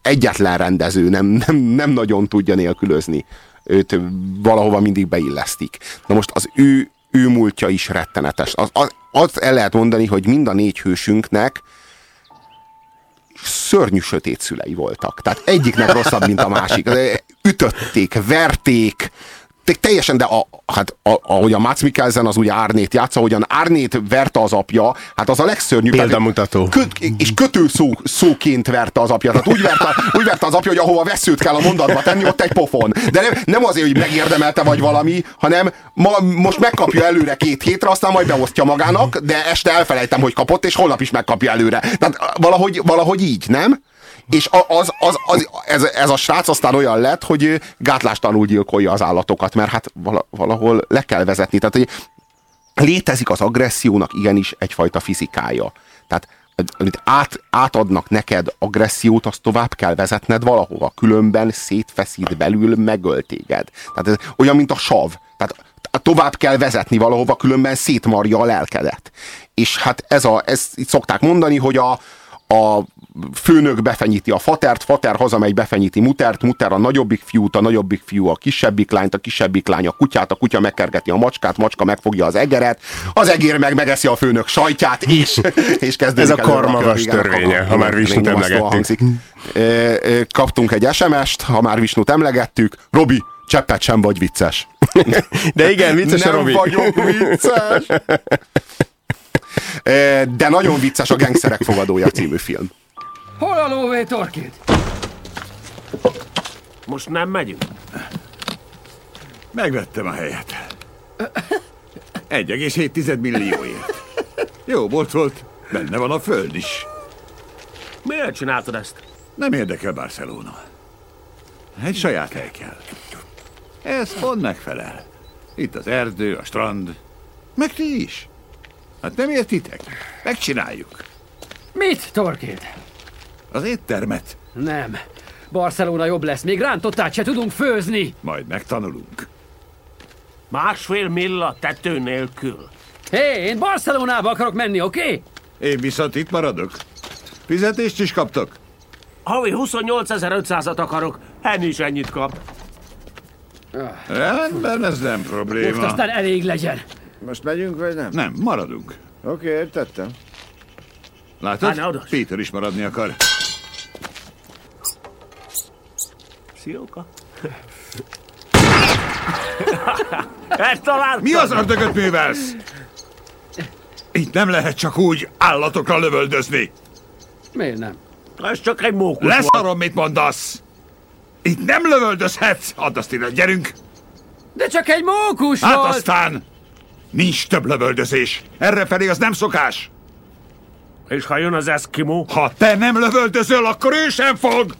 egyetlen rendező nem, nem, nem nagyon tudja nélkülözni. Őt valahova mindig beillesztik. Na most az ő, ő múltja is rettenetes. Az, az, azt el lehet mondani, hogy mind a négy hősünknek szörnyű sötét szülei voltak. Tehát egyiknek rosszabb, mint a másik. Ütötték, verték, teljesen, de a, hát a, ahogy a Mats Mikkelsen az ugye Árnét játsza, ahogyan Árnét verte az apja, hát az a legszörnyűbb. Példamutató. Köt, és kötő szó, szóként verte az apja. Tehát úgy verte, úgy verte az apja, hogy ahova veszőt kell a mondatba tenni, ott egy pofon. De nem, nem azért, hogy megérdemelte vagy valami, hanem ma, most megkapja előre két hétre, aztán majd beosztja magának, de este elfelejtem, hogy kapott, és holnap is megkapja előre. Tehát valahogy, valahogy így, nem? És az, az, az, ez, ez a srác aztán olyan lett, hogy gátlástalanul gyilkolja az állatokat, mert hát vala- valahol le kell vezetni. Tehát, hogy létezik az agressziónak igenis egyfajta fizikája. Tehát amit át, átadnak neked agressziót, azt tovább kell vezetned valahova, különben szétfeszít belül, megöl téged. Tehát ez olyan, mint a sav. Tehát tovább kell vezetni valahova, különben szétmarja a lelkedet. És hát ez a, ezt itt szokták mondani, hogy a, a főnök befenyíti a fatert, fater hazamegy, befenyíti mutert, muter a nagyobbik fiút, a nagyobbik fiú a kisebbik lányt, a kisebbik lány a kutyát, a kutya megkergeti a macskát, macska megfogja az egeret, az egér meg megeszi a főnök sajtját, és, [laughs] és kezdődik Ez a karmavas a törvénye, ha már Visnut emlegettük. Kaptunk egy SMS-t, ha már Visnut emlegettük. Robi, cseppet sem vagy vicces. [laughs] De igen, vicces a Nem Robi. vagyok vicces. [laughs] De nagyon vicces a Gengszerek fogadója című film. Hol a lóvé torkét? Most nem megyünk? Megvettem a helyet. 1,7 millióért. Jó bolt volt, benne van a föld is. Miért csináltad ezt? Nem érdekel Barcelona. Egy saját hely kell. Ez pont megfelel. Itt az erdő, a strand. Meg ti is. Hát nem értitek? Megcsináljuk. Mit, torkét? Az éttermet. Nem. Barcelona jobb lesz. Még rántottát se tudunk főzni. Majd megtanulunk. Másfél milla tető nélkül. Hé, én Barcelonába akarok menni, oké? Okay? Én viszont itt maradok. Fizetést is kaptok? Havi 28.500-at akarok. Henny is ennyit kap. Rendben, ez nem Most probléma. aztán elég legyen. Most megyünk, vagy nem? Nem, maradunk. Oké, okay, értettem. Látod? Péter is maradni akar. Szióka? [laughs] Ezt találtam. Mi az ördögöt művelsz? Itt nem lehet csak úgy állatokra lövöldözni. Miért nem? Ez csak egy mókus volt. Leszarom, mit mondasz. Itt nem lövöldözhetsz. Add azt ide, gyerünk. De csak egy mókus Hát volt! aztán nincs több lövöldözés. Errefelé az nem szokás. És ha jön az eszkimó? Ha te nem lövöldözöl, akkor ő sem fog.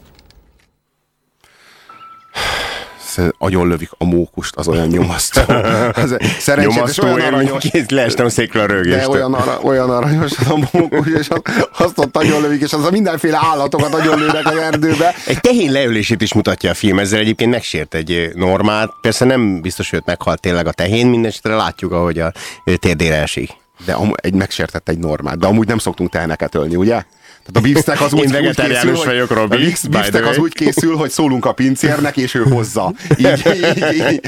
Sz- Agyon lövik a mókust, az olyan nyomasztó. [laughs] Ez Szerencsét, és Nyomasztó, olyan aranyos. leestem a székről a De rögést. olyan, ara, olyan aranyos az a mókus, és az, azt ott nagyon lövik, és az a mindenféle állatokat nagyon lőnek az erdőbe. Egy tehén leölését is mutatja a film, ezzel egyébként megsért egy ö, normát. Persze nem biztos, hogy meghalt tényleg a tehén, mindenesetre látjuk, ahogy a ö, térdére esik. De am- egy megsértett egy normát, de amúgy nem szoktunk teheneket ölni, ugye? Tehát a beefsteak az úgy, készül, vagyok, Robi, a beefsteak az úgy készül, hogy szólunk a pincérnek, és ő hozza. Így, így, így,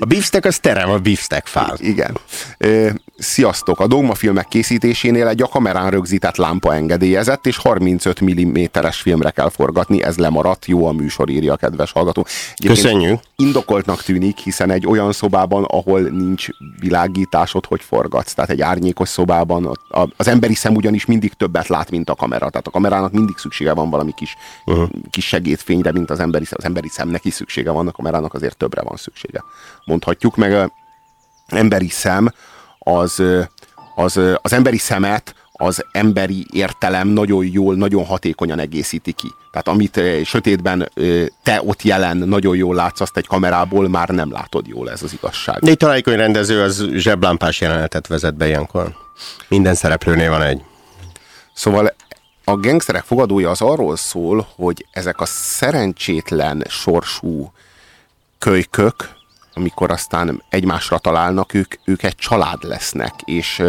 A beefsteak az terem, a beefsteak fál. Igen. Sziasztok! A Dogma filmek készítésénél egy a kamerán rögzített lámpa engedélyezett, és 35 mm-es filmre kell forgatni, ez lemaradt, jó a műsor, írja a kedves hallgató. Egyébként Köszönjük. Indokoltnak tűnik, hiszen egy olyan szobában, ahol nincs világításod, hogy forgatsz. Tehát egy árnyékos szobában az emberi szem ugyanis mindig többet lát, mint a kamera. Tehát a kamerának mindig szüksége van valami kis, uh-huh. kis segédfényre, mint az emberi szem. Az emberi szemnek is szüksége van, a kamerának azért többre van szüksége. Mondhatjuk meg, emberi szem az, az, az emberi szemet az emberi értelem nagyon jól, nagyon hatékonyan egészíti ki. Tehát amit sötétben te ott jelen nagyon jól látsz, azt egy kamerából már nem látod jól, ez az igazság. De egy rendező az zseblámpás jelenetet vezet be ilyenkor. Minden szereplőnél van egy. Szóval a gengszerek fogadója az arról szól, hogy ezek a szerencsétlen sorsú kölykök, amikor aztán egymásra találnak, ők, ők egy család lesznek, és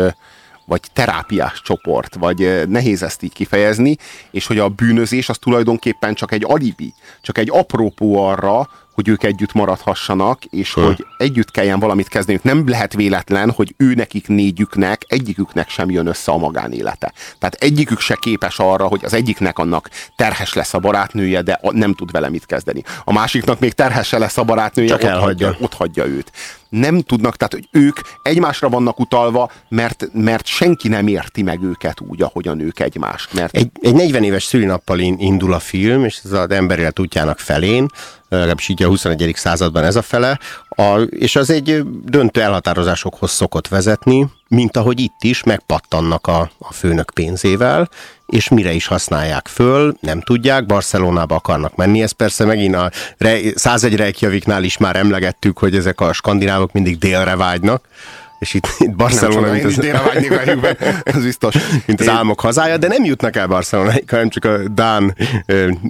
vagy terápiás csoport, vagy nehéz ezt így kifejezni, és hogy a bűnözés az tulajdonképpen csak egy alibi, csak egy apropó arra, hogy ők együtt maradhassanak, és Hm. hogy együtt kelljen valamit kezdeniük. Nem lehet véletlen, hogy ő nekik négyüknek, egyiküknek sem jön össze a magánélete. Tehát egyikük se képes arra, hogy az egyiknek annak terhes lesz a barátnője, de nem tud vele mit kezdeni. A másiknak még terhes lesz a barátnője, Csak ott elhagyja. hagyja, ott hagyja őt. Nem tudnak, tehát hogy ők egymásra vannak utalva, mert, mert senki nem érti meg őket úgy, ahogyan ők egymást. Mert Egy, egy 40 éves szülinappal in- indul a film, és ez az emberélet útjának felén, legalábbis így a 21. században ez a fele, a, és az egy döntő elhatározásokhoz szokott vezetni, mint ahogy itt is megpattannak a, a főnök pénzével, és mire is használják föl, nem tudják, Barcelonába akarnak menni, ez persze megint a Re- 101 Reykjaviknál is már emlegettük, hogy ezek a skandinávok mindig délre vágynak, és itt, itt Barcelona, nem mint az, helyükben, ez [laughs] biztos. mint az álmok hazája, de nem jutnak el Barcelonáig, hanem csak a Dán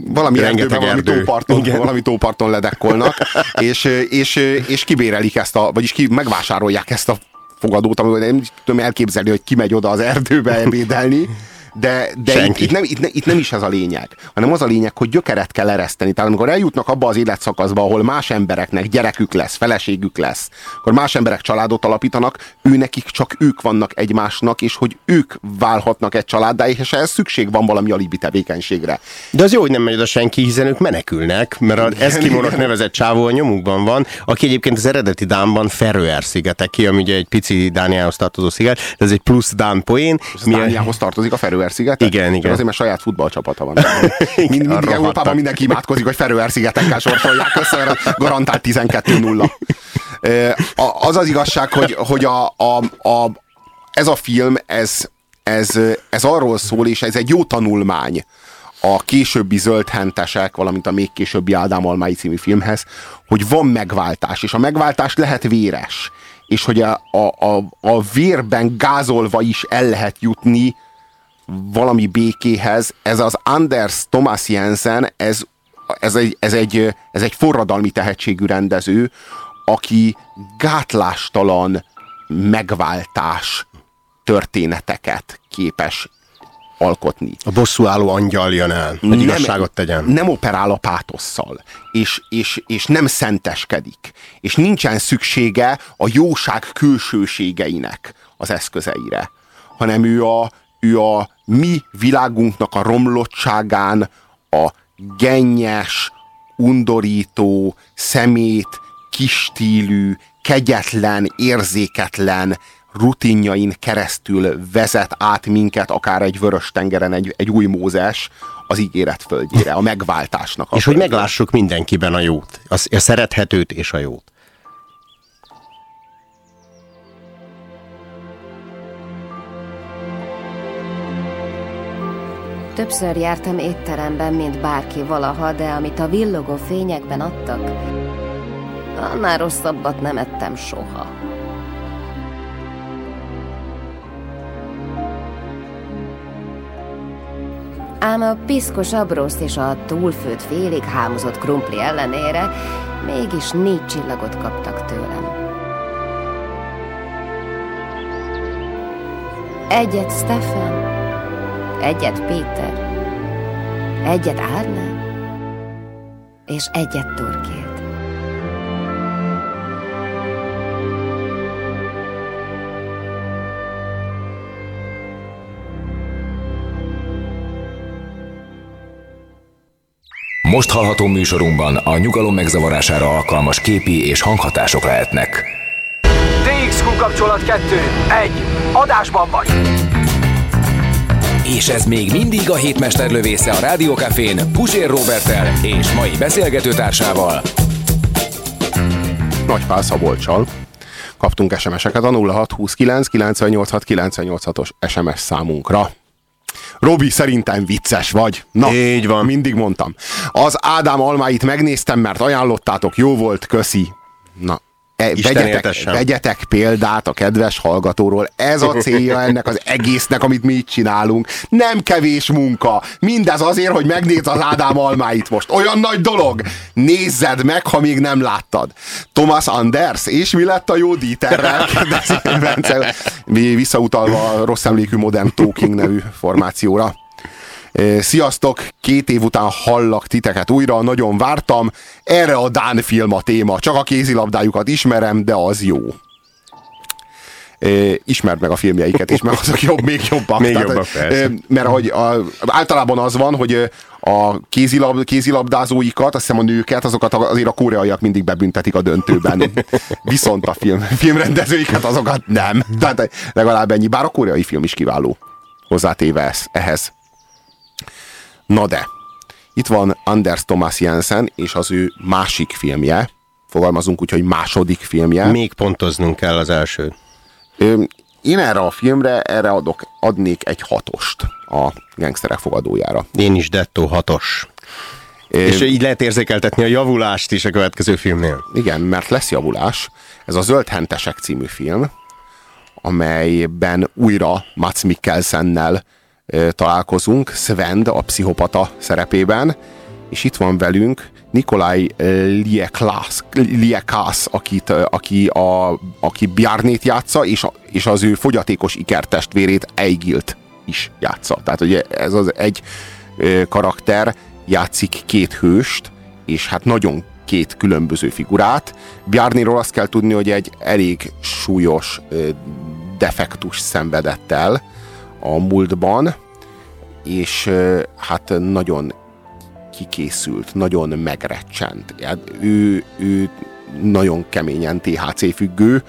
valami rengeteg valami erdő. tóparton, Igen. valami tóparton ledekkolnak, [laughs] és, és, és kibérelik ezt a, vagyis ki, megvásárolják ezt a fogadót, amivel nem tudom elképzelni, hogy ki megy oda az erdőbe [laughs] ebédelni, de, de itt, Senki. itt, nem, itt, ne- itt nem is ez a lényeg, hanem az a lényeg, hogy gyökeret kell ereszteni. Tehát amikor eljutnak abba az életszakaszba, ahol más embereknek gyerekük lesz, feleségük lesz, akkor más emberek családot alapítanak, ő nekik csak ők vannak egymásnak, és hogy ők válhatnak egy családdá, és ehhez szükség van valami alibi tevékenységre. De az jó, hogy nem megy oda senki, hiszen ők menekülnek, mert az Eszkimónak nevezett csávó a nyomukban van, aki egyébként az eredeti Dánban Feröer szigeteki, ami ugye egy pici Dániához tartozó sziget, de ez egy plusz Dán poén. Az Dániához tartozik a Feröer szigetek? Igen, igen. Csak Azért, mert saját futballcsapata van. [laughs] Mind, mindig. Európában mindenki imádkozik, hogy Feröer szigetekkel sorsolják össze, mert garantált 12-0. Ö, a- Az az igazság, hogy, hogy a, a, a, ez a film, ez, ez, ez arról szól, és ez egy jó tanulmány a későbbi zöldhentesek, valamint a még későbbi Ádám Almái című filmhez, hogy van megváltás, és a megváltás lehet véres, és hogy a, a, a, a vérben gázolva is el lehet jutni valami békéhez. Ez az Anders Thomas Jensen, ez, ez, egy, ez, egy, ez egy forradalmi tehetségű rendező, aki gátlástalan megváltás történeteket képes alkotni. A bosszúálló angyal jön el, hogy igazságot tegyen. Nem operál a pátosszal, és, és, és nem szenteskedik, és nincsen szüksége a jóság külsőségeinek az eszközeire, hanem ő a, ő a mi világunknak a romlottságán a gennyes, undorító, szemét, kistílű, kegyetlen, érzéketlen rutinjain keresztül vezet át minket, akár egy vörös tengeren, egy, egy új Mózes, az ígéret földjére, a megváltásnak. A És hogy meglássuk mindenkiben a jót, a, a szerethetőt és a jót. Többször jártam étteremben, mint bárki valaha, de amit a villogó fényekben adtak, annál rosszabbat nem ettem soha. Ám a piszkos abrószt és a túlfőtt félig hámozott krumpli ellenére mégis négy csillagot kaptak tőlem. Egyet Stefan, egyet Péter, egyet Árne, és egyet Turkét. Most hallható műsorunkban a nyugalom megzavarására alkalmas képi és hanghatások lehetnek. DXQ kapcsolat 2. 1. Adásban vagy. És ez még mindig a hétmester lövésze a Rádiókafén Pusér Robertel és mai beszélgetőtársával. Nagy Pál Szabolcsal kaptunk SMS-eket a 0629 986 986-os SMS számunkra. Robi, szerintem vicces vagy. Na, Így van. mindig mondtam. Az Ádám almáit megnéztem, mert ajánlottátok, jó volt, köszi. Na, E, vegyetek, vegyetek példát a kedves hallgatóról. Ez a célja ennek az egésznek, amit mi itt csinálunk. Nem kevés munka. Mindez azért, hogy megnézd az Ádám almáit most. Olyan nagy dolog. Nézzed meg, ha még nem láttad. Thomas Anders, és mi lett a jó Dieterrel? Bence, visszautalva a rossz emlékű Modern Talking nevű formációra. Sziasztok! Két év után hallak titeket újra, nagyon vártam. Erre a Dán film a téma. Csak a kézilabdájukat ismerem, de az jó. Ismerd meg a filmjeiket is, mert azok jobb, még jobbak. Még Tehát, jobbak, persze. Mert hogy a, általában az van, hogy a kézilab, kézilabdázóikat, azt hiszem a nőket, azokat azért a koreaiak mindig bebüntetik a döntőben. Viszont a film, filmrendezőiket, azokat nem. Tehát legalább ennyi. Bár a koreai film is kiváló hozzátéve ez, ehhez. Na de, itt van Anders Thomas Jensen és az ő másik filmje, fogalmazunk úgy, hogy második filmje. Még pontoznunk kell az első. Én erre a filmre erre adok, adnék egy hatost a gangsterek fogadójára. Én is dettó hatos. És így lehet érzékeltetni a javulást is a következő filmnél. Igen, mert lesz javulás. Ez a Zöld Hentesek című film, amelyben újra Mats Mikkelsennel találkozunk, Svend a pszichopata szerepében, és itt van velünk Nikolaj Liekas, akit, aki, a, aki Bjarnét játsza, és, a, és az ő fogyatékos ikertestvérét Eigilt is játsza. Tehát ugye ez az egy karakter játszik két hőst, és hát nagyon két különböző figurát. Bjarniról azt kell tudni, hogy egy elég súlyos defektus szenvedett el a múltban, és hát nagyon kikészült, nagyon megrecsent. Hát ő, ő nagyon keményen THC függő,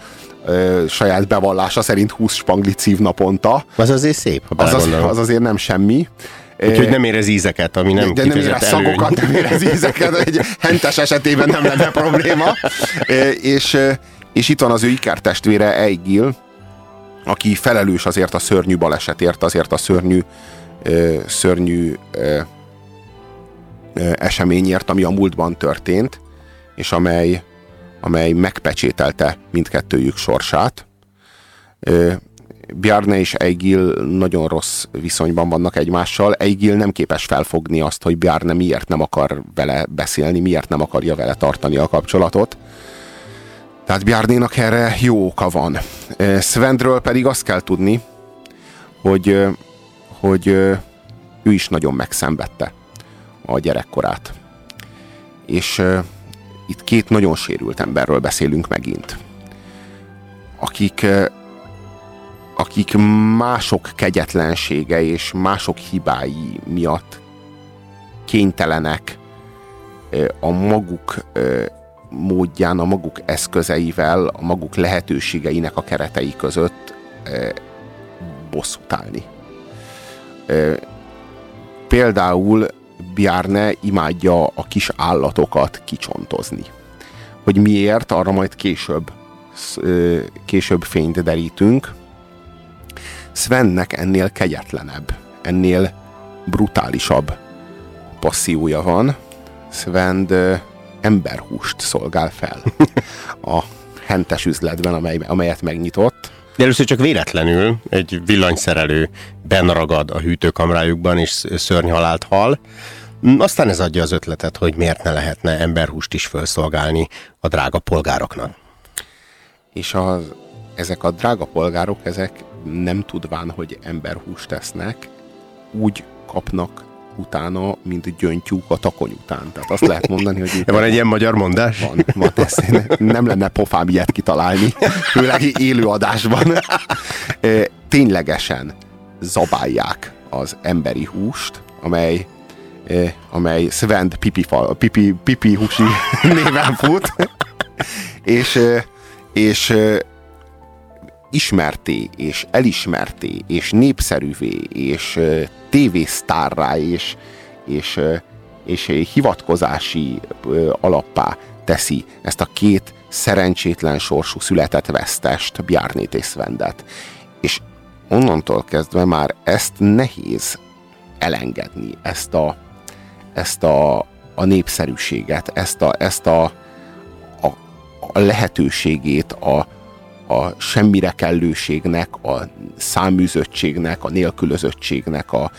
saját bevallása szerint 20 spanglit szív naponta. Az azért szép, ha az, az, az azért nem semmi. Úgyhogy nem érez ízeket, ami nem de nem érez előny. szagokat, nem érez ízeket, egy hentes esetében nem lenne probléma. És, és itt van az ő ikertestvére Eigil, aki felelős azért a szörnyű balesetért, azért a szörnyű, e, szörnyű e, e, eseményért, ami a múltban történt, és amely, amely megpecsételte mindkettőjük sorsát. E, Bjarne és Eigil nagyon rossz viszonyban vannak egymással. Eigil nem képes felfogni azt, hogy Bjarne miért nem akar vele beszélni, miért nem akarja vele tartani a kapcsolatot. Tehát Bjarnénak erre jó oka van. Svendről pedig azt kell tudni, hogy, hogy ő is nagyon megszenvedte a gyerekkorát. És itt két nagyon sérült emberről beszélünk megint, akik akik mások kegyetlensége és mások hibái miatt kénytelenek a maguk módján, a maguk eszközeivel, a maguk lehetőségeinek a keretei között ö, bosszút állni. Ö, Például Bjarne imádja a kis állatokat kicsontozni. Hogy miért, arra majd később, ö, később fényt derítünk. Svennek ennél kegyetlenebb, ennél brutálisabb passziója van. Sven ö, emberhúst szolgál fel [laughs] a hentes üzletben, amely, amelyet megnyitott. De először csak véletlenül egy villanyszerelő benragad a hűtőkamrájukban, és szörnyhalált hal. Aztán ez adja az ötletet, hogy miért ne lehetne emberhúst is felszolgálni a drága polgároknak. És az, ezek a drága polgárok, ezek nem tudván, hogy emberhúst tesznek, úgy kapnak utána, mint gyöngytyúk a takony után. Tehát azt lehet mondani, hogy... [laughs] Van egy ilyen magyar mondás? Van, van ez, nem lenne pofám ilyet kitalálni, főleg élő adásban. E, Ténylegesen zabálják az emberi húst, amely e, amely Svend pipi, pipi, pipi húsi néven fut, és, e, és ismerté, és elismerté, és népszerűvé, és tévésztárrá, és, és, és hivatkozási alappá teszi ezt a két szerencsétlen sorsú született vesztest, Bjarnét és Svendet. És onnantól kezdve már ezt nehéz elengedni, ezt a, ezt a, a népszerűséget, ezt a, ezt a, a a lehetőségét a, a semmire kellőségnek, a száműzöttségnek, a nélkülözöttségnek a,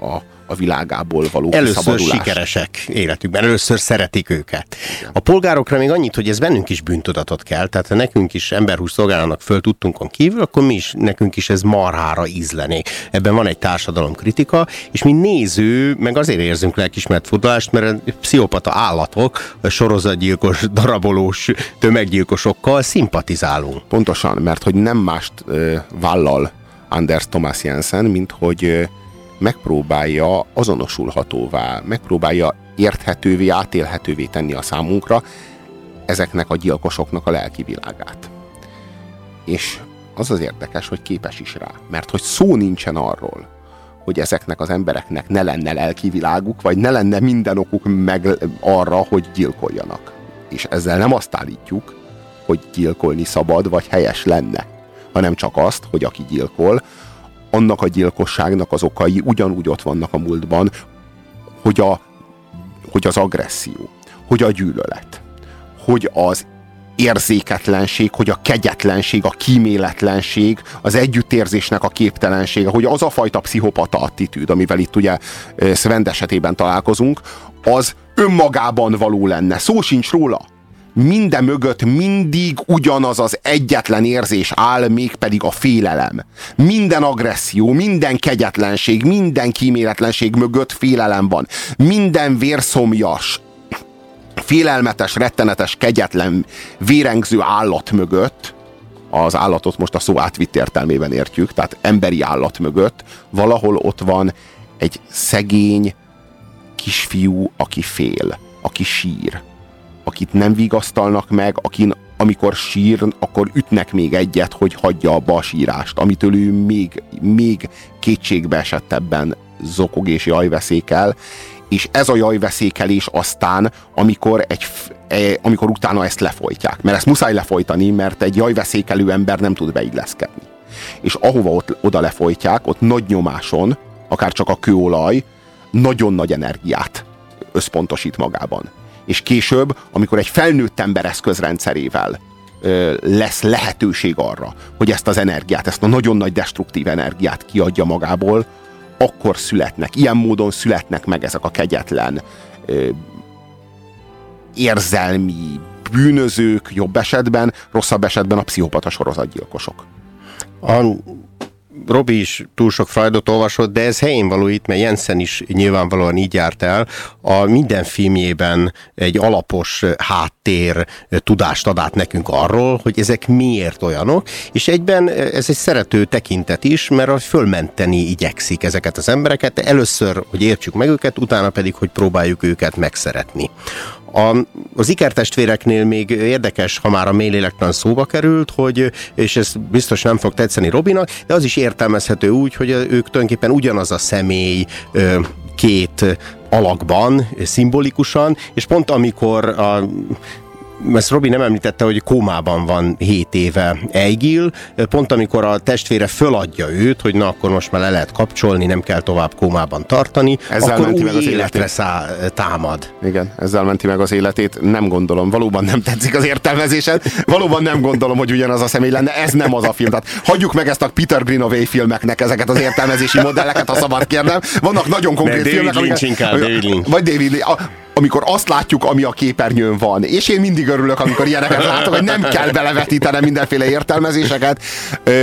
a, a világából való Először sikeresek életükben, először szeretik őket. A polgárokra még annyit, hogy ez bennünk is bűntudatot kell, tehát ha nekünk is emberhús szolgálnak föl tudtunkon kívül, akkor mi is, nekünk is ez marhára ízlené. Ebben van egy társadalom kritika, és mi néző, meg azért érzünk lelkismert futást, mert pszichopata állatok, sorozatgyilkos, darabolós tömeggyilkosokkal szimpatizálunk. Pontosan, mert hogy nem mást ö, vállal Anders Thomas Jensen, mint hogy megpróbálja azonosulhatóvá, megpróbálja érthetővé, átélhetővé tenni a számunkra ezeknek a gyilkosoknak a lelki világát. És az az érdekes, hogy képes is rá. Mert hogy szó nincsen arról, hogy ezeknek az embereknek ne lenne lelki világuk, vagy ne lenne minden okuk meg arra, hogy gyilkoljanak. És ezzel nem azt állítjuk, hogy gyilkolni szabad, vagy helyes lenne, hanem csak azt, hogy aki gyilkol, annak a gyilkosságnak az okai ugyanúgy ott vannak a múltban, hogy, a, hogy az agresszió, hogy a gyűlölet, hogy az érzéketlenség, hogy a kegyetlenség, a kíméletlenség, az együttérzésnek a képtelensége, hogy az a fajta pszichopata attitűd, amivel itt ugye Svend esetében találkozunk, az önmagában való lenne. Szó sincs róla. Minden mögött mindig ugyanaz az egyetlen érzés áll, mégpedig a félelem. Minden agresszió, minden kegyetlenség, minden kíméletlenség mögött félelem van. Minden vérszomjas, félelmetes, rettenetes, kegyetlen, vérengző állat mögött, az állatot most a szó átvitt értelmében értjük, tehát emberi állat mögött, valahol ott van egy szegény kisfiú, aki fél, aki sír, akit nem vigasztalnak meg, akin amikor sír, akkor ütnek még egyet, hogy hagyja abba a sírást, amitől ő még, még kétségbe esettebben zokog és jajveszékel, és ez a jajveszékelés aztán, amikor, egy, amikor utána ezt lefolytják. Mert ezt muszáj lefolytani, mert egy jajveszékelő ember nem tud beilleszkedni. És ahova ott, oda lefolytják, ott nagy nyomáson, akár csak a kőolaj, nagyon nagy energiát összpontosít magában. És később, amikor egy felnőtt ember eszközrendszerével lesz lehetőség arra, hogy ezt az energiát, ezt a nagyon nagy destruktív energiát kiadja magából, akkor születnek, ilyen módon születnek meg ezek a kegyetlen érzelmi bűnözők, jobb esetben, rosszabb esetben a pszichopata sorozatgyilkosok. A Robi is túl sok Freudot olvasott, de ez helyén való itt, mert Jensen is nyilvánvalóan így járt el. A minden filmjében egy alapos háttér tudást ad át nekünk arról, hogy ezek miért olyanok, és egyben ez egy szerető tekintet is, mert fölmenteni igyekszik ezeket az embereket, először, hogy értsük meg őket, utána pedig, hogy próbáljuk őket megszeretni. A, az ikertestvéreknél még érdekes, ha már a mélélektan szóba került, hogy, és ez biztos nem fog tetszeni Robinak, de az is értelmezhető úgy, hogy ők tulajdonképpen ugyanaz a személy két alakban, szimbolikusan, és pont amikor a ezt Robi nem említette, hogy kómában van 7 éve Eigil, pont amikor a testvére föladja őt, hogy na akkor most már le lehet kapcsolni, nem kell tovább kómában tartani, ezzel akkor menti új meg az életre szá, támad. Igen, ezzel menti meg az életét, nem gondolom, valóban nem tetszik az értelmezésed, valóban nem gondolom, hogy ugyanaz a személy lenne, ez nem az a film. Tehát hagyjuk meg ezt a Peter Greenaway filmeknek ezeket az értelmezési modelleket, ha szabad kérnem. Vannak nagyon konkrét David filmek, Lynch inkább, David Lynch. vagy David Lynch, a, amikor azt látjuk, ami a képernyőn van. És én mindig örülök, amikor ilyeneket látok, hogy nem kell belevetítenem mindenféle értelmezéseket.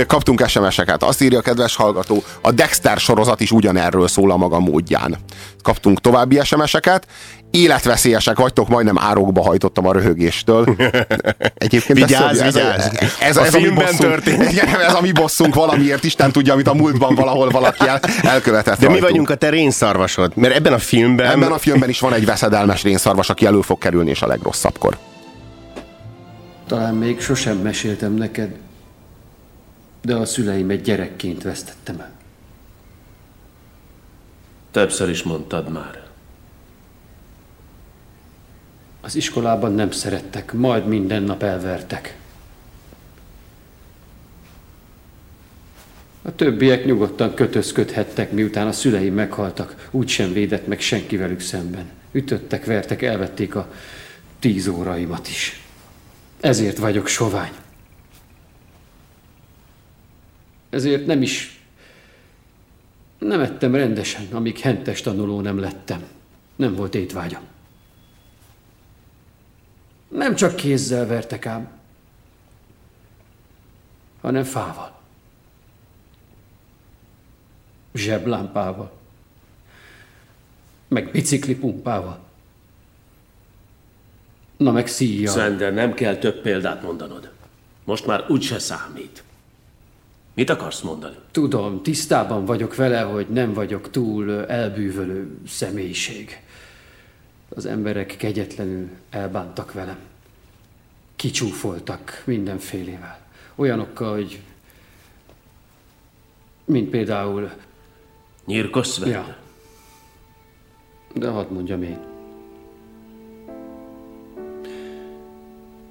Kaptunk SMS-eket. Azt írja a kedves hallgató, a Dexter sorozat is ugyanerről szól a maga módján. Kaptunk további SMS-eket. Életveszélyesek vagytok, majdnem árokba hajtottam a röhögéstől. [laughs] Egyébként vigyázz, ez, vigyázz. Ez, ez, a ez, a mi bosszunk, [laughs] ez a mi bosszunk valamiért, Isten tudja, amit a múltban valahol valaki el, elkövetett. De rajtunk. mi vagyunk a te rénszarvasod? Mert ebben a filmben... Ebben a filmben is van egy veszedelmes rénszarvas, aki elő fog kerülni, és a legrosszabbkor. Talán még sosem meséltem neked, de a szüleimet gyerekként vesztettem el. Többször is mondtad már. Az iskolában nem szerettek, majd minden nap elvertek. A többiek nyugodtan kötözködhettek, miután a szüleim meghaltak, úgysem védett meg senki velük szemben. Ütöttek, vertek, elvették a tíz óraimat is. Ezért vagyok sovány. Ezért nem is nem ettem rendesen, amíg hentes tanuló nem lettem. Nem volt étvágyam. Nem csak kézzel vertek ám, hanem fával. Zseblámpával. Meg biciklipumpával. Na meg szíjjal. Szender, nem kell több példát mondanod. Most már úgyse számít. Mit akarsz mondani? Tudom, tisztában vagyok vele, hogy nem vagyok túl elbűvölő személyiség. Az emberek kegyetlenül elbántak velem. Kicsúfoltak mindenfélével. Olyanokkal, hogy... Mint például... Nyírkos Ja. De hadd mondjam én.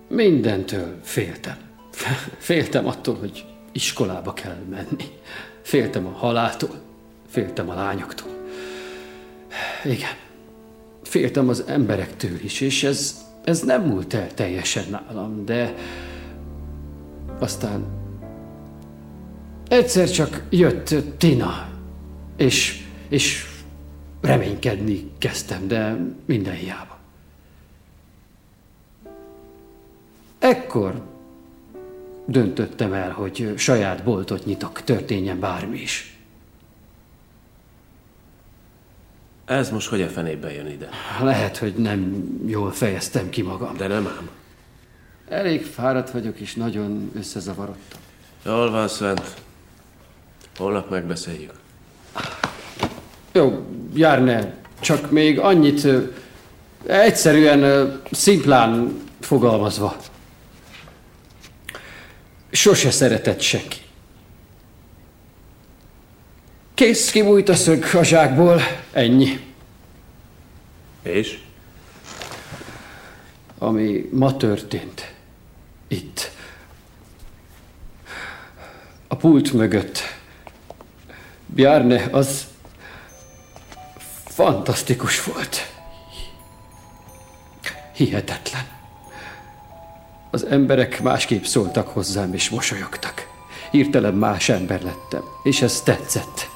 Mindentől féltem. Féltem attól, hogy iskolába kell menni. Féltem a haláltól. Féltem a lányoktól. Igen. Féltem az emberektől is, és ez, ez nem múlt el teljesen nálam, de aztán egyszer csak jött Tina, és, és reménykedni kezdtem, de minden hiába. Ekkor döntöttem el, hogy saját boltot nyitok, történjen bármi is. Ez most hogy a fenébe jön ide? Lehet, hogy nem jól fejeztem ki magam. De nem ám. Elég fáradt vagyok, és nagyon összezavarodtam. Jól van, Szent. Holnap megbeszéljük. Jó, járne, csak még annyit, egyszerűen, szimplán fogalmazva. Sose szeretett senki. Kész kibújt a szög a zsákból, ennyi. És? Ami ma történt, itt, a pult mögött, Bjarne, az fantasztikus volt. Hihetetlen. Az emberek másképp szóltak hozzám és mosolyogtak. Hirtelen más ember lettem, és ez tetszett.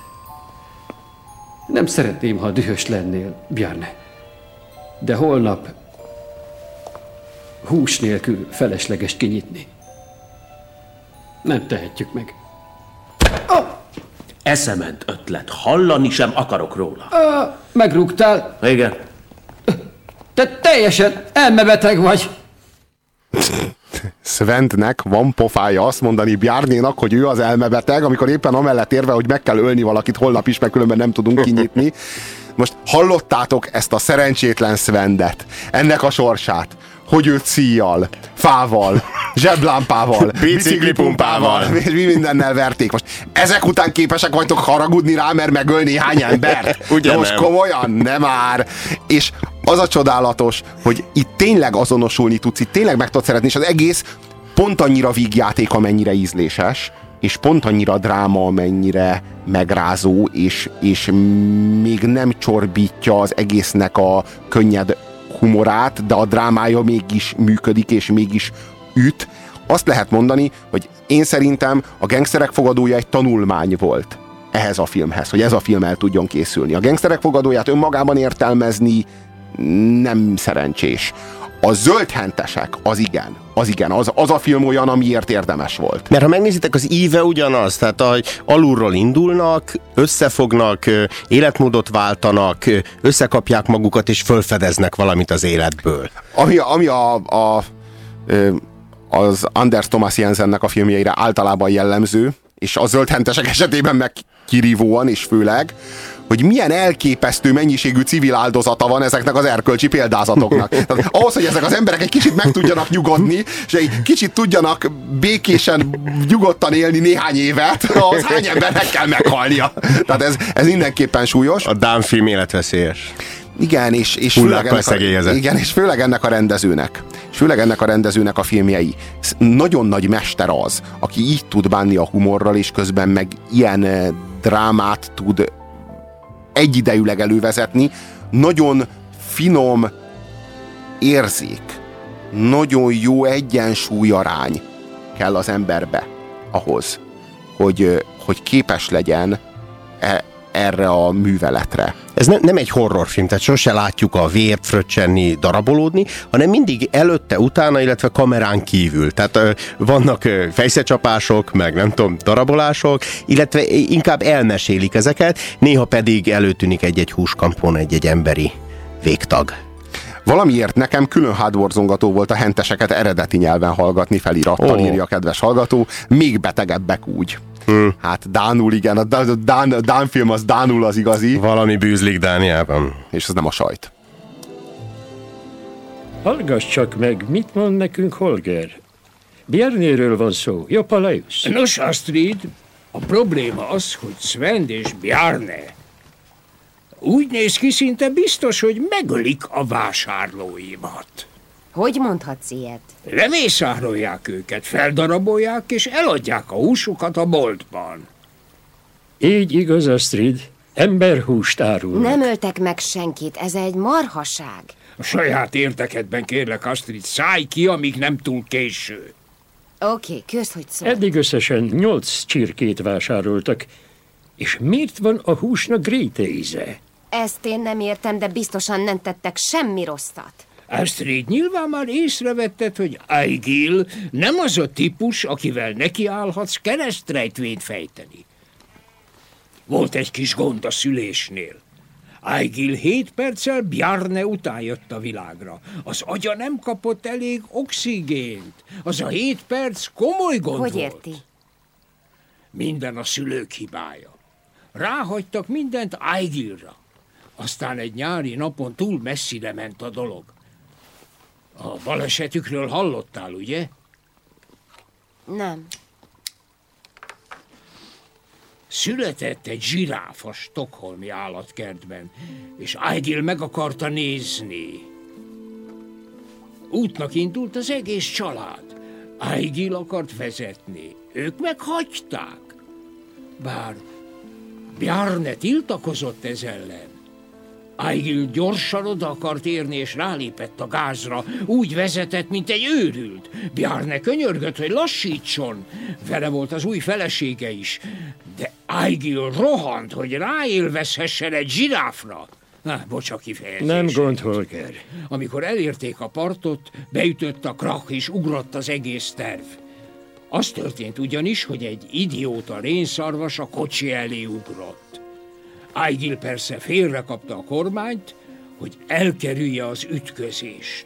Nem szeretném, ha dühös lennél, Bjarne. De holnap hús nélkül felesleges kinyitni. Nem tehetjük meg. Eszement ötlet. Hallani sem akarok róla. Ö, megrúgtál? Igen. Te teljesen elmebeteg vagy. Sventnek van pofája azt mondani Bjárnénak, hogy ő az elmebeteg, amikor éppen amellett érve, hogy meg kell ölni valakit holnap is, mert különben nem tudunk kinyitni. Most hallottátok ezt a szerencsétlen Svendet, ennek a sorsát, hogy őt szíjjal, fával, zseblámpával, [laughs] Biciklipumpával. mi mindennel verték. Most ezek után képesek vagytok haragudni rá, mert megöl néhány embert? [laughs] Ugye De most nem? komolyan, nem már. És az a csodálatos, hogy itt tényleg azonosulni tudsz, itt tényleg meg tudsz szeretni, és az egész pont annyira vígjáték, amennyire ízléses, és pont annyira dráma, amennyire megrázó, és, és még nem csorbítja az egésznek a könnyed humorát, de a drámája mégis működik, és mégis üt. Azt lehet mondani, hogy én szerintem a gengszerek fogadója egy tanulmány volt ehhez a filmhez, hogy ez a film el tudjon készülni. A gengszerek fogadóját önmagában értelmezni nem szerencsés. A zöldhentesek, az igen. Az igen, az, az a film olyan, amiért érdemes volt. Mert ha megnézitek, az íve ugyanaz, tehát hogy alulról indulnak, összefognak, életmódot váltanak, összekapják magukat és fölfedeznek valamit az életből. Ami, ami a, a, ö, az Anders Thomas Jensennek a filmjeire általában jellemző, és a zöldhentesek esetében meg kirívóan és főleg, hogy milyen elképesztő mennyiségű civil áldozata van ezeknek az erkölcsi példázatoknak. [laughs] Tehát ahhoz, hogy ezek az emberek egy kicsit meg tudjanak nyugodni, és egy kicsit tudjanak békésen, nyugodtan élni néhány évet, ahhoz hány embernek kell meghalnia. Tehát ez, ez mindenképpen súlyos. A Dán film életveszélyes. Igen, és, és főleg, ennek a, igen, és főleg ennek a rendezőnek. És főleg ennek a rendezőnek a filmjei. Nagyon nagy mester az, aki így tud bánni a humorral, és közben meg ilyen eh, drámát tud egyidejűleg elővezetni. Nagyon finom érzék nagyon jó egyensúlyarány kell az emberbe ahhoz, hogy, hogy képes legyen e, erre a műveletre. Ez ne, nem egy horrorfilm, tehát sose látjuk a vért fröccsenni, darabolódni, hanem mindig előtte, utána, illetve kamerán kívül. Tehát ö, vannak ö, fejszecsapások, meg nem tudom, darabolások, illetve inkább elmesélik ezeket, néha pedig előtűnik egy-egy húskampon, egy-egy emberi végtag. Valamiért nekem külön hátborzongató volt a henteseket eredeti nyelven hallgatni, felirattal Ó. írja a kedves hallgató, még betegebbek úgy. Hmm. Hát Dánul, igen, a Dán, Dán, film az Dánul az igazi. Valami bűzlik Dániában. És ez nem a sajt. Hallgass csak meg, mit mond nekünk Holger. Bjernéről van szó, lejusz. Nos, Astrid, a probléma az, hogy Sven és Bjarne úgy néz ki szinte biztos, hogy megölik a vásárlóimat. Hogy mondhatsz ilyet? Lemészárolják őket, feldarabolják és eladják a húsukat a boltban. Így igaz, Astrid. Emberhúst árul. Nem öltek meg senkit, ez egy marhaság. A saját érdekedben kérlek, Astrid, szállj ki, amíg nem túl késő. Oké, okay, kösz, hogy szól. Eddig összesen nyolc csirkét vásároltak. És miért van a húsnak gréte íze? Ezt én nem értem, de biztosan nem tettek semmi rosszat. Astrid, nyilván már észrevetted, hogy Aigil nem az a típus, akivel nekiállhatsz keresztrejtvényt fejteni. Volt egy kis gond a szülésnél. Aigil hét perccel Bjarne után jött a világra. Az agya nem kapott elég oxigént. Az a hét perc komoly gond Hogy volt. érti? Minden a szülők hibája. Ráhagytak mindent Aigilra. Aztán egy nyári napon túl messzire ment a dolog. A balesetükről hallottál, ugye? Nem. Született egy zsiráf a stokholmi állatkertben, és Aigil meg akarta nézni. Útnak indult az egész család. Aigil akart vezetni, ők meg hagyták. Bár Bjarne tiltakozott ez ellen. Aigil gyorsan oda akart érni, és rálépett a gázra. Úgy vezetett, mint egy őrült. Bjarne könyörgött, hogy lassítson. Vele volt az új felesége is. De Aigil rohant, hogy ráélvezhessen egy zsiráfra. Na, bocs a kifejezés. Nem gond, Holger. Amikor elérték a partot, beütött a krak, és ugrott az egész terv. Az történt ugyanis, hogy egy idióta rénszarvas a kocsi elé ugrott. Aigil persze félrekapta a kormányt, hogy elkerülje az ütközést.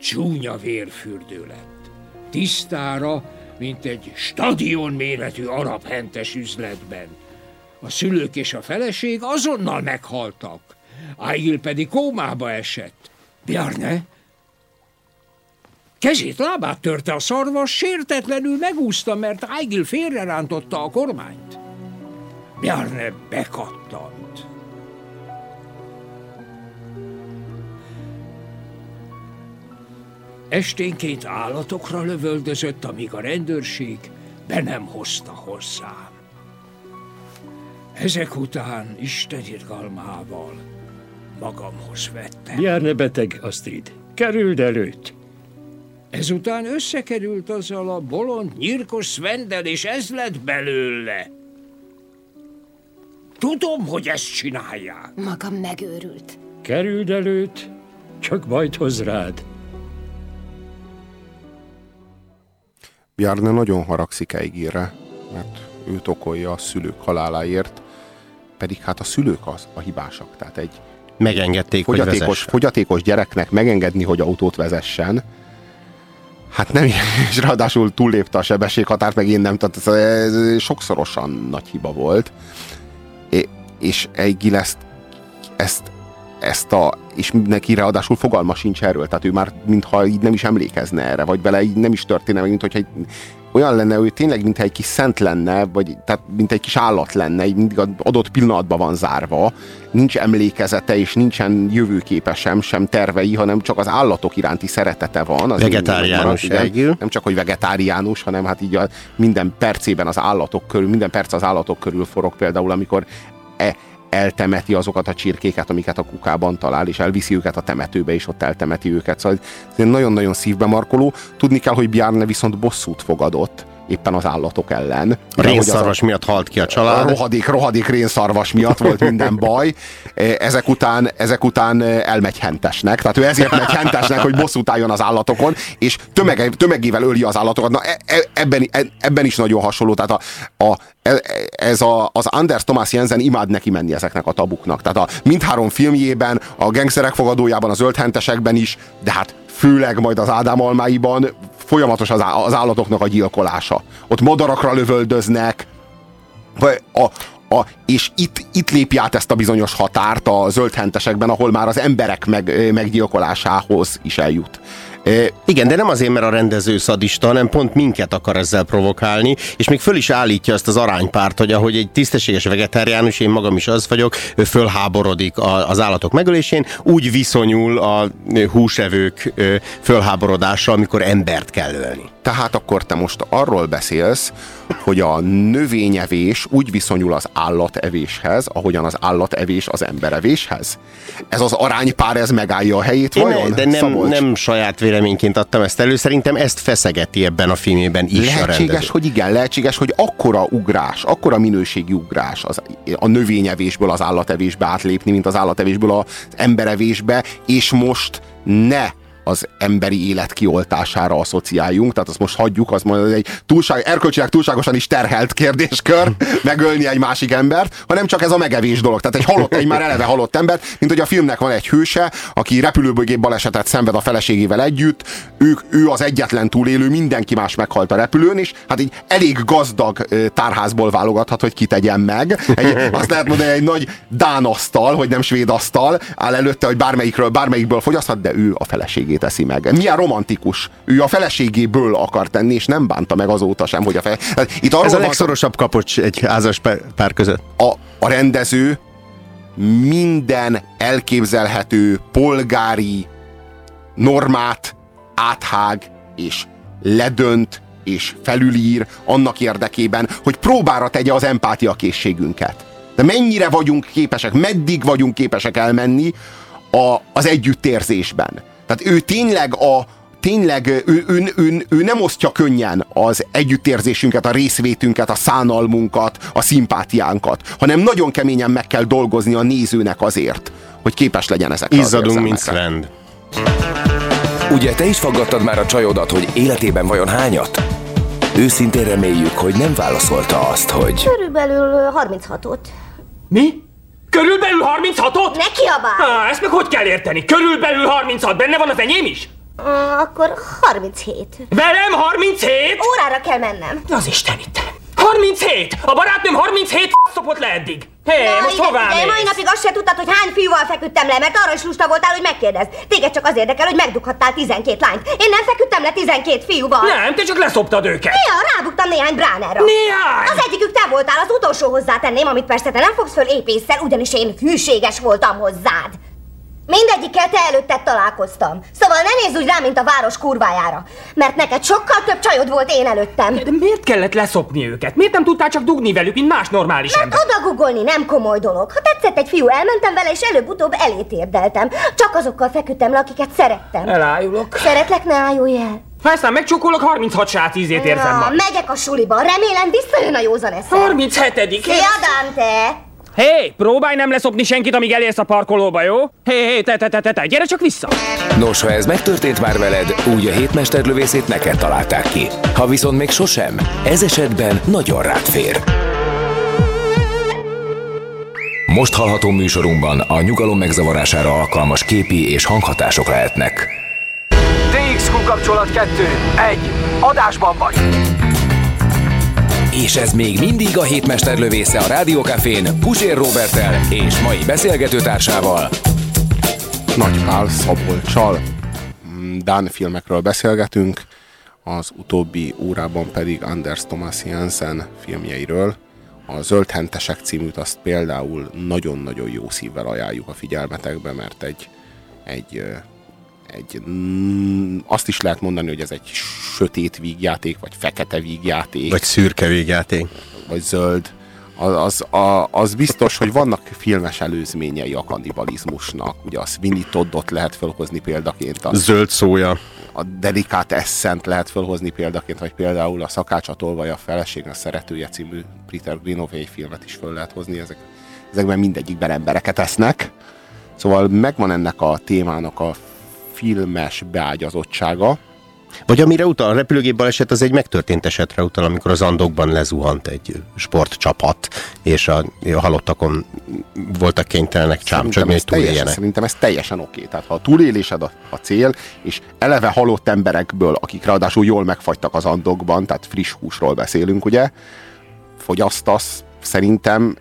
Csúnya vérfürdő lett. Tisztára, mint egy stadion méretű arab hentes üzletben. A szülők és a feleség azonnal meghaltak. Aigil pedig kómába esett. Bjarne? Kezét, lábát törte a szarvas, sértetlenül megúszta, mert Aigil félrerántotta a kormányt. Bjarne bekattant. Esténként állatokra lövöldözött, amíg a rendőrség be nem hozta hozzám. Ezek után Isten irgalmával magamhoz vettem. Bjarne beteg, Astrid. Kerüld előtt. Ezután összekerült azzal a bolond, nyírkos Svendel, és ez lett belőle. Tudom, hogy ezt csinálják. Magam megőrült. Kerüld előtt, csak bajt hoz rád. Bjarne nagyon haragszik Eigilre, mert őt okolja a szülők haláláért, pedig hát a szülők az a hibásak. Tehát egy Megengedték, hogy fogyatékos, vezessen. fogyatékos gyereknek megengedni, hogy autót vezessen, hát nem, és ráadásul túllépte a sebességhatárt, meg én nem, tehát ez sokszorosan nagy hiba volt. És Eigil ezt, ezt, ezt a, és neki ráadásul fogalma sincs erről, tehát ő már mintha így nem is emlékezne erre, vagy vele így nem is történne, mint hogyha egy, olyan lenne, ő tényleg, mintha egy kis szent lenne, vagy tehát mint egy kis állat lenne, így mindig adott pillanatban van zárva, nincs emlékezete, és nincsen jövőképe sem, sem tervei, hanem csak az állatok iránti szeretete van. Az Vegetáriánus igen. Nem csak, hogy vegetáriánus, hanem hát így a, minden percében az állatok körül, minden perc az állatok körül forog például, amikor e, eltemeti azokat a csirkéket, amiket a kukában talál, és elviszi őket a temetőbe, és ott eltemeti őket. Szóval ez nagyon-nagyon szívbe markoló. Tudni kell, hogy Bjarne viszont bosszút fogadott éppen az állatok ellen. A rénszarvas miatt halt ki a család. A rohadék, rohadék rénszarvas miatt volt minden [laughs] baj. Ezek után, ezek után elmegy hentesnek. Tehát ő ezért megy hentesnek, hogy bosszút álljon az állatokon, és tömege, tömegével öli az állatokat. Na, e, e, ebben, ebben is nagyon hasonló. Tehát a, a, e, ez a, az Anders Thomas Jensen imád neki menni ezeknek a tabuknak. Tehát a mindhárom filmjében, a gengszerek fogadójában, az ölthentesekben is, de hát főleg majd az Ádám almáiban folyamatos az, az állatoknak a gyilkolása. Ott madarakra lövöldöznek, a, a, és itt, itt lépj át ezt a bizonyos határt a zöldhentesekben, ahol már az emberek meg, meggyilkolásához is eljut. Igen, de nem azért, mert a rendező szadista, hanem pont minket akar ezzel provokálni, és még föl is állítja ezt az aránypárt, hogy ahogy egy tisztességes vegetáriánus, én magam is az vagyok, fölháborodik az állatok megölésén, úgy viszonyul a húsevők fölháborodással, amikor embert kell ölni. Tehát akkor te most arról beszélsz, hogy a növényevés úgy viszonyul az állatevéshez, ahogyan az állatevés az emberevéshez? Ez az aránypár, ez megállja a helyét Én vajon? De nem, nem saját véleményként adtam ezt elő, szerintem ezt feszegeti ebben a filmében is lehetséges, hogy igen, lehetséges, hogy akkora ugrás, akkora minőségi ugrás az, a növényevésből az állatevésbe átlépni, mint az állatevésből az emberevésbe, és most ne az emberi élet kioltására asszociáljunk, tehát azt most hagyjuk, az majd egy túlság, erkölcsileg túlságosan is terhelt kérdéskör [laughs] megölni egy másik embert, hanem csak ez a megevés dolog. Tehát egy halott, egy már eleve halott ember, mint hogy a filmnek van egy hőse, aki repülőgép balesetet szenved a feleségével együtt, ők, ő az egyetlen túlélő, mindenki más meghalt a repülőn, és hát egy elég gazdag tárházból válogathat, hogy kitegyen meg. Egy, azt lehet mondani, egy nagy dán asztal, hogy nem svéd asztal áll előtte, hogy bármelyikről, bármelyikből fogyaszthat, de ő a feleségét teszi meg. Milyen romantikus. Ő a feleségéből akar tenni, és nem bánta meg azóta sem, hogy a fel... Itt Ez a legszorosabb kapocs egy házas pár között. A, a rendező minden elképzelhető polgári normát áthág és ledönt és felülír annak érdekében, hogy próbára tegye az empátia készségünket. De mennyire vagyunk képesek, meddig vagyunk képesek elmenni a, az együttérzésben. Tehát ő tényleg a, tényleg ő, ő, ő, ő, nem osztja könnyen az együttérzésünket, a részvétünket, a szánalmunkat, a szimpátiánkat, hanem nagyon keményen meg kell dolgozni a nézőnek azért, hogy képes legyen ezekre Izzadunk, mint Sven. Ugye te is faggattad már a csajodat, hogy életében vajon hányat? Őszintén reméljük, hogy nem válaszolta azt, hogy... Körülbelül 36-ot. Mi? Körülbelül 36-ot? Ne kiabálj! Ah, ezt meg hogy kell érteni? Körülbelül 36, benne van az enyém is? Uh, akkor 37. Velem 37? Órára kell mennem. Az Isten itt. 37! A barátnőm 37 szopott le eddig. Hé, hey, most hová De mai napig azt se tudtad, hogy hány fiúval feküdtem le, mert arra is lusta voltál, hogy megkérdezd. Téged csak az érdekel, hogy megdughattál 12 lányt. Én nem feküdtem le 12 fiúval. Nem, te csak leszoptad őket. Néha rábuktam néhány bránára. Néhány? Az egyikük te voltál, az utolsó hozzátenném, amit persze te nem fogsz föl épésszel, ugyanis én hűséges voltam hozzád. Mindegyikkel te előtted találkoztam. Szóval ne nézz úgy rá, mint a város kurvájára. Mert neked sokkal több csajod volt én előttem. De miért kellett leszopni őket? Miért nem tudtál csak dugni velük, mint más normális Mert ember? odagugolni nem komoly dolog. Ha tetszett egy fiú, elmentem vele, és előbb-utóbb elét érdeltem. Csak azokkal feküdtem le, akiket szerettem. Elájulok. Szeretlek, ne ájulj el. Ha aztán megcsókolok, 36 sát ízét érzem majd. megyek a suliba. Remélem visszajön a józan eszem. 37 Szia, Dante! Hé, hey, próbálj nem leszopni senkit, amíg elérsz a parkolóba, jó? Hé, hey, hé, hey, te, te, te, te, te, gyere csak vissza! Nos, ha ez megtörtént már veled, úgy a hétmesterlövészét neked találták ki. Ha viszont még sosem, ez esetben nagyon rád fér. Most hallható műsorunkban a nyugalom megzavarására alkalmas képi és hanghatások lehetnek. TXQ kapcsolat 2. 1. Adásban vagy. És ez még mindig a hétmester lövésze a Rádiókafén Pusér Robertel és mai beszélgetőtársával. Nagy Pál Szabolcsal. Dán filmekről beszélgetünk, az utóbbi órában pedig Anders Thomas Jensen filmjeiről. A Zöldhentesek címűt azt például nagyon-nagyon jó szívvel ajánljuk a figyelmetekbe, mert egy, egy egy, mm, azt is lehet mondani, hogy ez egy sötét vígjáték, vagy fekete vígjáték. Vagy szürke vígjáték. Vagy zöld. az, az, a, az biztos, hogy vannak filmes előzményei a kannibalizmusnak. Ugye a Sweeney Toddot lehet felhozni példaként. A, Zöld szója. A Delicate Essent lehet felhozni példaként, vagy például a Szakácsat olvaja a feleségnek szeretője című Peter Greenaway filmet is föl lehet hozni. Ezek, ezekben mindegyikben embereket esznek. Szóval megvan ennek a témának a filmes beágyazottsága. Vagy amire utal, a repülőgép baleset az egy megtörtént esetre utal, amikor az Andokban lezuhant egy sportcsapat, és a, a halottakon voltak kénytelenek csámcsogni, hogy túléljenek. Szerintem ez teljesen oké. Tehát ha a túlélésed a, a cél, és eleve halott emberekből, akik ráadásul jól megfagytak az Andokban, tehát friss húsról beszélünk, ugye, fogyasztasz, szerintem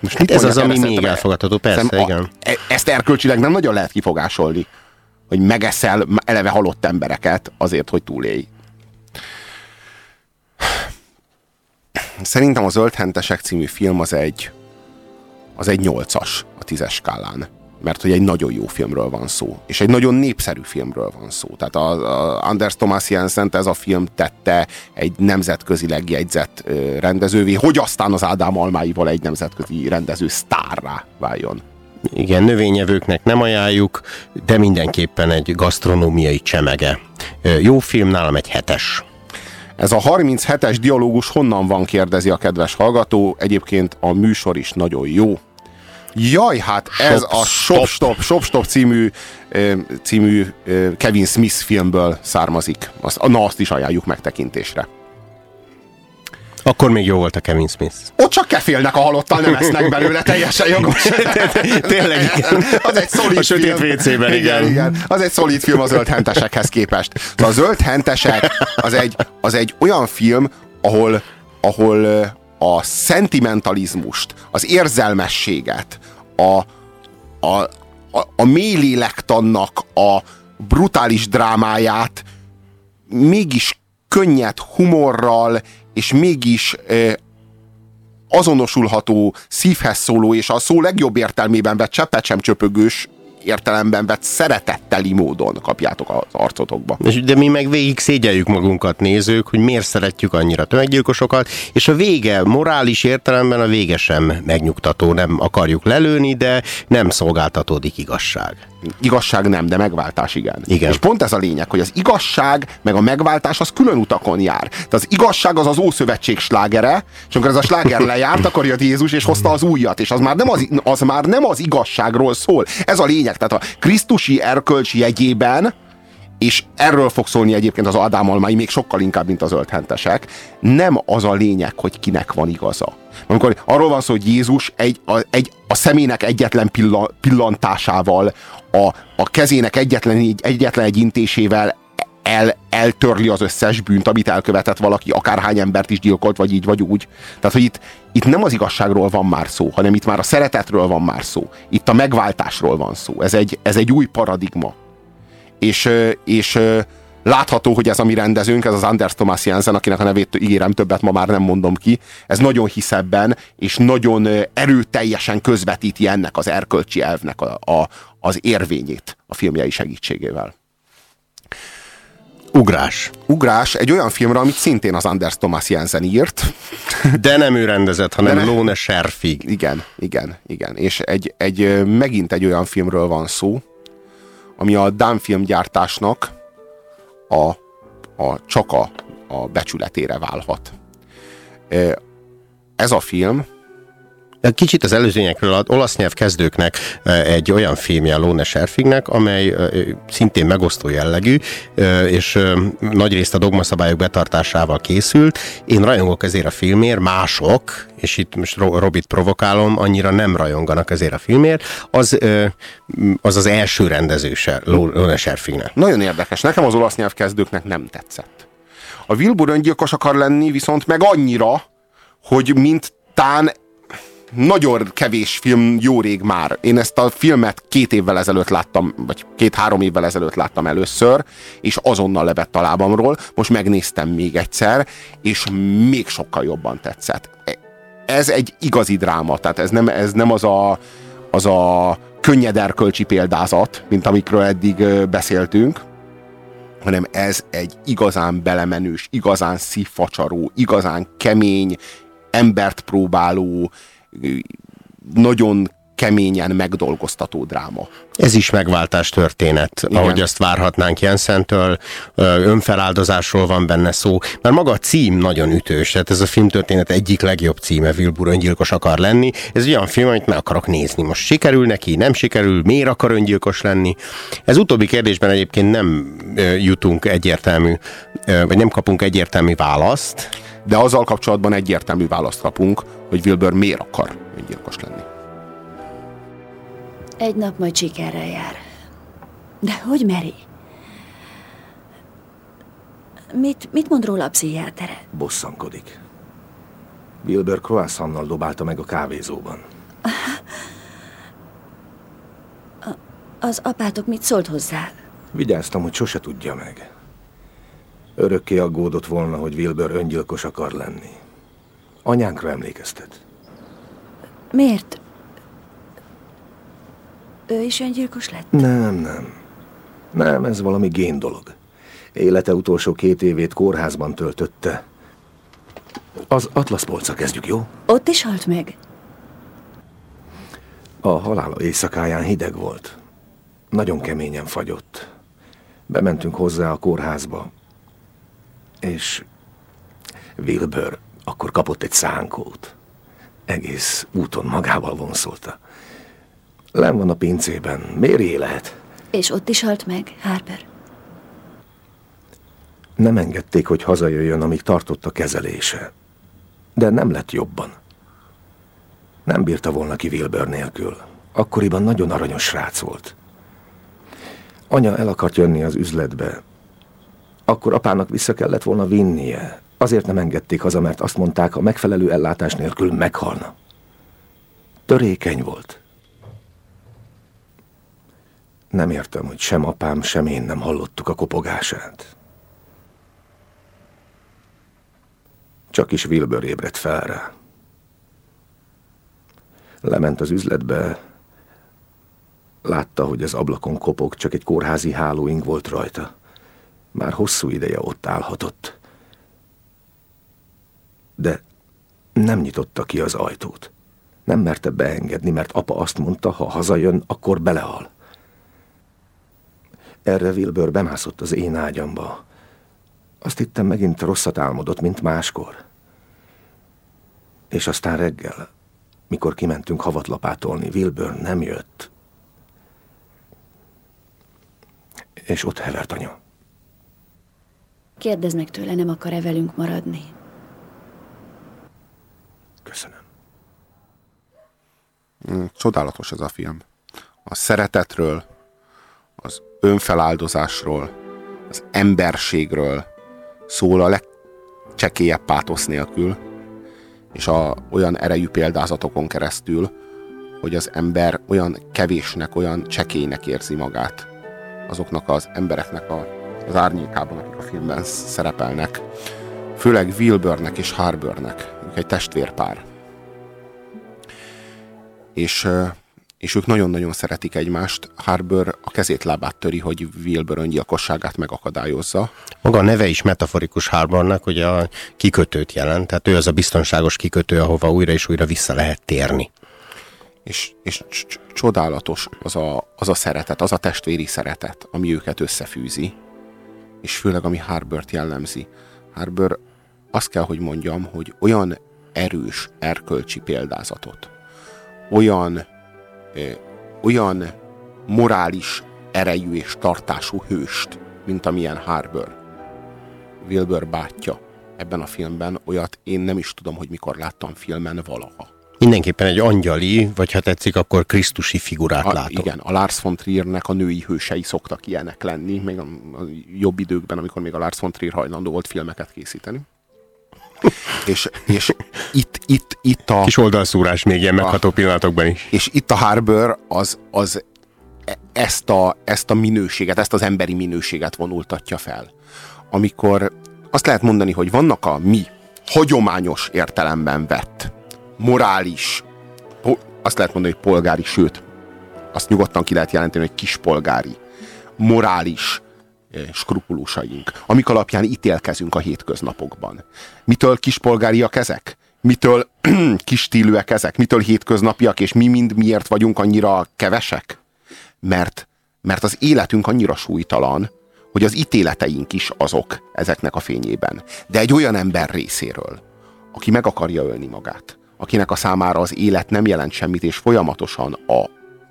most hát ez az, ami még elfogadható, persze, igen. A, e- ezt erkölcsileg nem nagyon lehet kifogásolni hogy megeszel eleve halott embereket azért, hogy túlélj. Szerintem a Zöldhentesek című film az egy az egy nyolcas a tízes skálán. Mert hogy egy nagyon jó filmről van szó. És egy nagyon népszerű filmről van szó. Tehát a, a Anders Thomas Jensen ez a film tette egy nemzetközileg jegyzett rendezővé, hogy aztán az Ádám Almáival egy nemzetközi rendező sztárrá váljon. Igen, növényevőknek nem ajánljuk, de mindenképpen egy gasztronómiai csemege. Jó film, nálam egy hetes. Ez a 37-es dialógus honnan van, kérdezi a kedves hallgató. Egyébként a műsor is nagyon jó. Jaj, hát ez Shop, a Shop Stop, Shop Stop című, című Kevin Smith filmből származik. Azt, na, azt is ajánljuk megtekintésre. Akkor még jó volt a Kevin Smith. Ott csak kefélnek a halottal, nem esznek belőle, teljesen jogos. [laughs] Tényleg, igen. Az egy szolid a sötét film. WC-ben, igen. igen. Az egy szolid film a zöld hentesekhez képest. De a zöld hentesek az egy, az egy olyan film, ahol, ahol a szentimentalizmust, az érzelmességet, a, a, a, a mély lélektannak a brutális drámáját mégis könnyed humorral és mégis azonosulható, szívhez szóló, és a szó legjobb értelmében vett cseppet sem csöpögős értelemben vett szeretetteli módon kapjátok az arcotokba. De mi meg végig szégyeljük magunkat nézők, hogy miért szeretjük annyira tömeggyilkosokat, és a vége morális értelemben a vége sem megnyugtató, nem akarjuk lelőni, de nem szolgáltatódik igazság. Igazság nem, de megváltás igen. igen. És pont ez a lényeg, hogy az igazság meg a megváltás az külön utakon jár. Tehát az igazság az az Ószövetség slágere, és amikor ez a sláger [laughs] lejárt, akkor jött Jézus és hozta az újat, és az már nem az, az, már nem az igazságról szól. Ez a lényeg. Tehát a Krisztusi erkölcsi jegyében és erről fog szólni egyébként az Ádám almái, még sokkal inkább, mint az ölthentesek, nem az a lényeg, hogy kinek van igaza. Amikor arról van szó, hogy Jézus egy, a, egy, a szemének egyetlen pillantásával, a, a kezének egyetlen, egy, egyetlen egy intésével el, eltörli az összes bűnt, amit elkövetett valaki, akárhány embert is gyilkolt, vagy így, vagy úgy. Tehát, hogy itt, itt nem az igazságról van már szó, hanem itt már a szeretetről van már szó. Itt a megváltásról van szó. Ez egy, ez egy új paradigma. És, és látható, hogy ez a mi rendezőnk, ez az Anders Thomas Jensen, akinek a nevét ígérem többet ma már nem mondom ki, ez nagyon hisz ebben, és nagyon erőteljesen közvetíti ennek az erkölcsi elvnek a, a, az érvényét a filmjei segítségével. Ugrás. Ugrás egy olyan filmre, amit szintén az Anders Thomas Jensen írt. De nem ő rendezett, hanem ne... Lone Scherfig. Igen, igen, igen. És egy, egy, megint egy olyan filmről van szó, ami a Dán filmgyártásnak a, a, csak a, a becsületére válhat. Ez a film Kicsit az előzényekről az olasz nyelv kezdőknek egy olyan filmje a Lone Scherfignek, amely szintén megosztó jellegű, és nagyrészt a dogmaszabályok betartásával készült. Én rajongok ezért a filmért, mások, és itt most Robit provokálom, annyira nem rajonganak ezért a filmért, az az, az első rendezőse Lone Scherfignek. Nagyon érdekes. Nekem az olasz nyelv kezdőknek nem tetszett. A Wilbur öngyilkos akar lenni, viszont meg annyira, hogy mint tán nagyon kevés film jó rég már. Én ezt a filmet két évvel ezelőtt láttam, vagy két-három évvel ezelőtt láttam először, és azonnal levett a lábamról. Most megnéztem még egyszer, és még sokkal jobban tetszett. Ez egy igazi dráma, tehát ez nem, ez nem az a, az a könnyed erkölcsi példázat, mint amikről eddig beszéltünk, hanem ez egy igazán belemenős, igazán szívfacsaró, igazán kemény, embert próbáló, nagyon keményen megdolgoztató dráma. Ez is megváltás történet, Igen. ahogy azt várhatnánk Jensentől, önfeláldozásról van benne szó, mert maga a cím nagyon ütős, tehát ez a filmtörténet egyik legjobb címe, Wilbur öngyilkos akar lenni. Ez olyan film, amit meg akarok nézni. Most sikerül neki, nem sikerül, miért akar öngyilkos lenni? Ez utóbbi kérdésben egyébként nem jutunk egyértelmű, vagy nem kapunk egyértelmű választ. De azzal kapcsolatban egyértelmű választ kapunk, hogy Wilbur miért akar öngyilkos lenni. Egy nap majd sikerrel jár. De hogy meri? Mit, mit mond róla a pszichiátere? Bosszankodik. Wilbur croissantnal dobálta meg a kávézóban. Az apátok mit szólt hozzá? Vigyáztam, hogy sose tudja meg. Örökké aggódott volna, hogy Wilbur öngyilkos akar lenni. Anyánkra emlékeztet. Miért? Ő is öngyilkos lett? Nem, nem. Nem, ez valami gén dolog. Élete utolsó két évét kórházban töltötte. Az Atlasz polca kezdjük, jó? Ott is halt meg? A halála éjszakáján hideg volt. Nagyon keményen fagyott. Bementünk hozzá a kórházba, és Wilbur akkor kapott egy szánkót. Egész úton magával vonszolta. Len van a pincében. Miért lehet? És ott is halt meg, Harper? Nem engedték, hogy hazajöjjön, amíg tartott a kezelése. De nem lett jobban. Nem bírta volna ki Wilbur nélkül. Akkoriban nagyon aranyos srác volt. Anya el akart jönni az üzletbe. Akkor apának vissza kellett volna vinnie. Azért nem engedték haza, mert azt mondták, a megfelelő ellátás nélkül meghalna. Törékeny volt. Nem értem, hogy sem apám, sem én nem hallottuk a kopogását. Csak is Wilbur ébredt fel rá. Lement az üzletbe, látta, hogy az ablakon kopog, csak egy kórházi hálóink volt rajta. Már hosszú ideje ott állhatott. De nem nyitotta ki az ajtót. Nem merte beengedni, mert apa azt mondta, ha hazajön, akkor belehal. Erre Wilbur bemászott az én ágyamba. Azt hittem megint rosszat álmodott, mint máskor. És aztán reggel, mikor kimentünk havatlapátolni, Wilbur nem jött. És ott hevert anya. Kérdezd meg tőle, nem akar-e velünk maradni? Köszönöm. Mm, csodálatos ez a film. A szeretetről, az önfeláldozásról, az emberségről szól a legcsekélyebb pátosz nélkül, és a, olyan erejű példázatokon keresztül, hogy az ember olyan kevésnek, olyan csekélynek érzi magát azoknak az embereknek a, az árnyékában, akik a filmben szerepelnek. Főleg Wilburnek és Harburnek, ők egy testvérpár. És és ők nagyon-nagyon szeretik egymást. Harbour a kezét lábát töri, hogy Wilbur öngyilkosságát megakadályozza. Maga a neve is metaforikus Harbornak, hogy a kikötőt jelent, tehát ő az a biztonságos kikötő, ahova újra és újra vissza lehet térni. És, és csodálatos az a, az a szeretet, az a testvéri szeretet, ami őket összefűzi, és főleg ami Harbert jellemzi. Harbour azt kell, hogy mondjam, hogy olyan erős erkölcsi példázatot, olyan olyan morális erejű és tartású hőst, mint amilyen Harbour. Wilbur bátyja ebben a filmben, olyat én nem is tudom, hogy mikor láttam filmen valaha. Mindenképpen egy angyali, vagy ha tetszik, akkor krisztusi figurát a, látok. Igen, a Lars von Triernek a női hősei szoktak ilyenek lenni, még a, a jobb időkben, amikor még a Lars von Trier hajlandó volt filmeket készíteni és, és itt, itt, itt a... Kis oldalszúrás még ilyen megható pillanatokban is. És itt a Harbour az, az ezt, a, ezt a minőséget, ezt az emberi minőséget vonultatja fel. Amikor azt lehet mondani, hogy vannak a mi hagyományos értelemben vett, morális, azt lehet mondani, hogy polgári, sőt, azt nyugodtan ki lehet jelenteni, hogy kispolgári, morális skrupulusaink, amik alapján ítélkezünk a hétköznapokban. Mitől kispolgáriak ezek? mitől [clears throat] kis stílűek ezek, mitől hétköznapiak, és mi mind miért vagyunk annyira kevesek? Mert, mert az életünk annyira súlytalan, hogy az ítéleteink is azok ezeknek a fényében. De egy olyan ember részéről, aki meg akarja ölni magát, akinek a számára az élet nem jelent semmit, és folyamatosan a,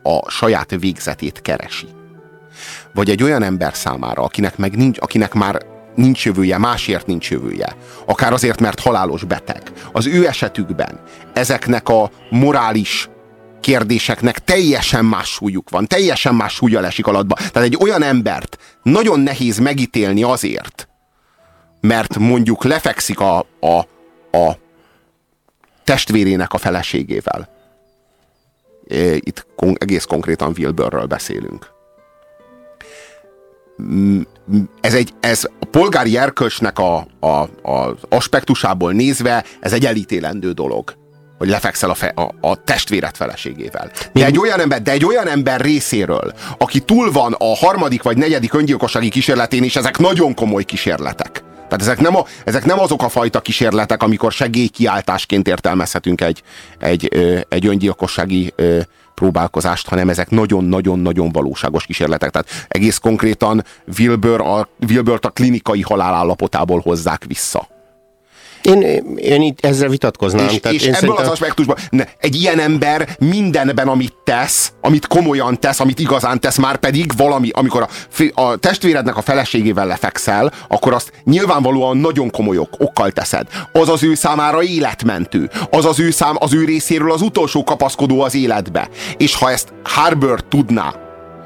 a saját végzetét keresi. Vagy egy olyan ember számára, akinek, meg nincs, akinek már nincs jövője, másért nincs jövője. Akár azért, mert halálos beteg. Az ő esetükben ezeknek a morális kérdéseknek teljesen más súlyuk van, teljesen más súlya lesik alatba. Tehát egy olyan embert nagyon nehéz megítélni azért, mert mondjuk lefekszik a, a, a testvérének a feleségével. Itt egész konkrétan Wilburről beszélünk. Ez, egy, ez a polgári erkölcsnek a, a, a aspektusából nézve, ez egy elítélendő dolog hogy lefekszel a, fe, a, a testvéret feleségével. De egy, olyan ember, de egy olyan ember részéről, aki túl van a harmadik vagy negyedik öngyilkossági kísérletén, és ezek nagyon komoly kísérletek. Tehát ezek nem, a, ezek nem azok a fajta kísérletek, amikor segélykiáltásként értelmezhetünk egy, egy, egy öngyilkossági próbálkozást, hanem ezek nagyon-nagyon-nagyon valóságos kísérletek. Tehát egész konkrétan Wilbur a, Wilburt a klinikai halálállapotából hozzák vissza. Én, én itt ezzel vitatkoznám. És, Tehát és én ebből szerintem... az aspektusban ne, egy ilyen ember mindenben, amit tesz, amit komolyan tesz, amit igazán tesz, már pedig valami, amikor a, a testvérednek a feleségével lefekszel, akkor azt nyilvánvalóan nagyon komoly ok, okkal teszed. Az az ő számára életmentő. Az az ő szám, az ő részéről az utolsó kapaszkodó az életbe. És ha ezt Harbour tudná,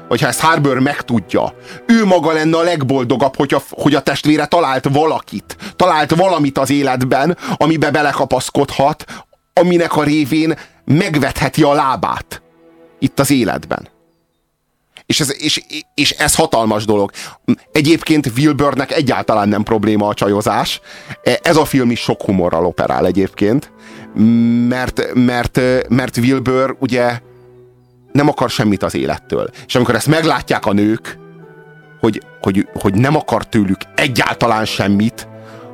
vagy ha ezt Harbour megtudja, ő maga lenne a legboldogabb, hogy a, hogy a testvére talált valakit, talált valamit az életben, amibe belekapaszkodhat, aminek a révén megvetheti a lábát itt az életben. És ez, és, és ez hatalmas dolog. Egyébként Wilburnek egyáltalán nem probléma a csajozás. Ez a film is sok humorral operál egyébként, mert, mert, mert Wilbur ugye nem akar semmit az élettől. És amikor ezt meglátják a nők, hogy, hogy, hogy nem akar tőlük egyáltalán semmit,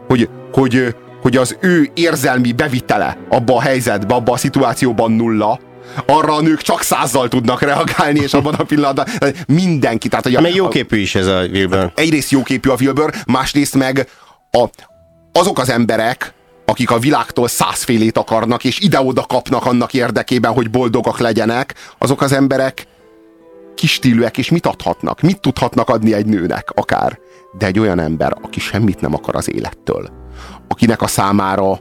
hogy, hogy, hogy az ő érzelmi bevitele abba a helyzetbe, abba a szituációban nulla, arra a nők csak százzal tudnak reagálni, és abban a pillanatban mindenki. Tehát, hogy a, Meg jóképű is ez a Wilbur. Egyrészt jóképű a Wilbur, másrészt meg a, azok az emberek, akik a világtól százfélét akarnak, és ide-oda kapnak annak érdekében, hogy boldogak legyenek, azok az emberek kistílűek, és mit adhatnak? Mit tudhatnak adni egy nőnek akár? De egy olyan ember, aki semmit nem akar az élettől, akinek a számára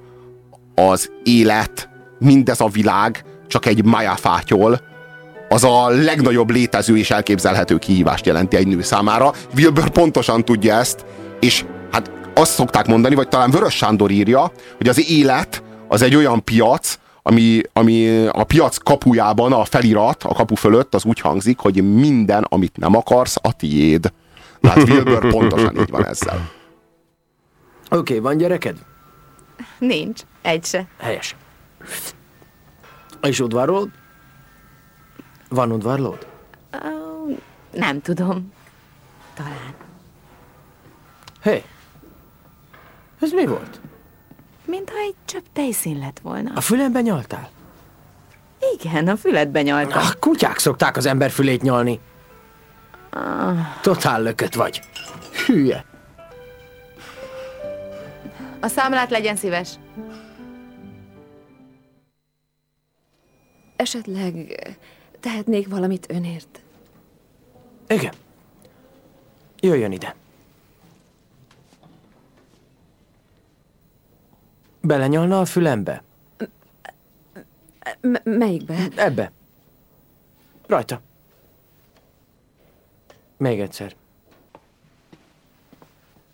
az élet, mindez a világ csak egy májafátyol, az a legnagyobb létező és elképzelhető kihívást jelenti egy nő számára. Wilbur pontosan tudja ezt, és hát azt szokták mondani, vagy talán Vörös Sándor írja, hogy az élet az egy olyan piac, ami, ami a piac kapujában a felirat, a kapu fölött az úgy hangzik, hogy minden, amit nem akarsz, a tiéd. Na hát Wilbur pontosan így van ezzel. Oké, okay, van gyereked? Nincs, egy se. Helyes. És udvarlód? Van udvarlód? Uh, nem tudom. Talán. Hé, hey, ez mi volt? Mintha egy csöpp tejszín lett volna. A fülemben nyaltál? Igen, a füledben nyaltam. A kutyák szokták az ember fülét nyalni. Ah. Totál lökött vagy. Hülye. A számlát legyen szíves. Esetleg tehetnék valamit önért? Igen. Jöjjön ide. Belenyalna a fülembe? M- melyikbe? Ebbe. Rajta. Még egyszer.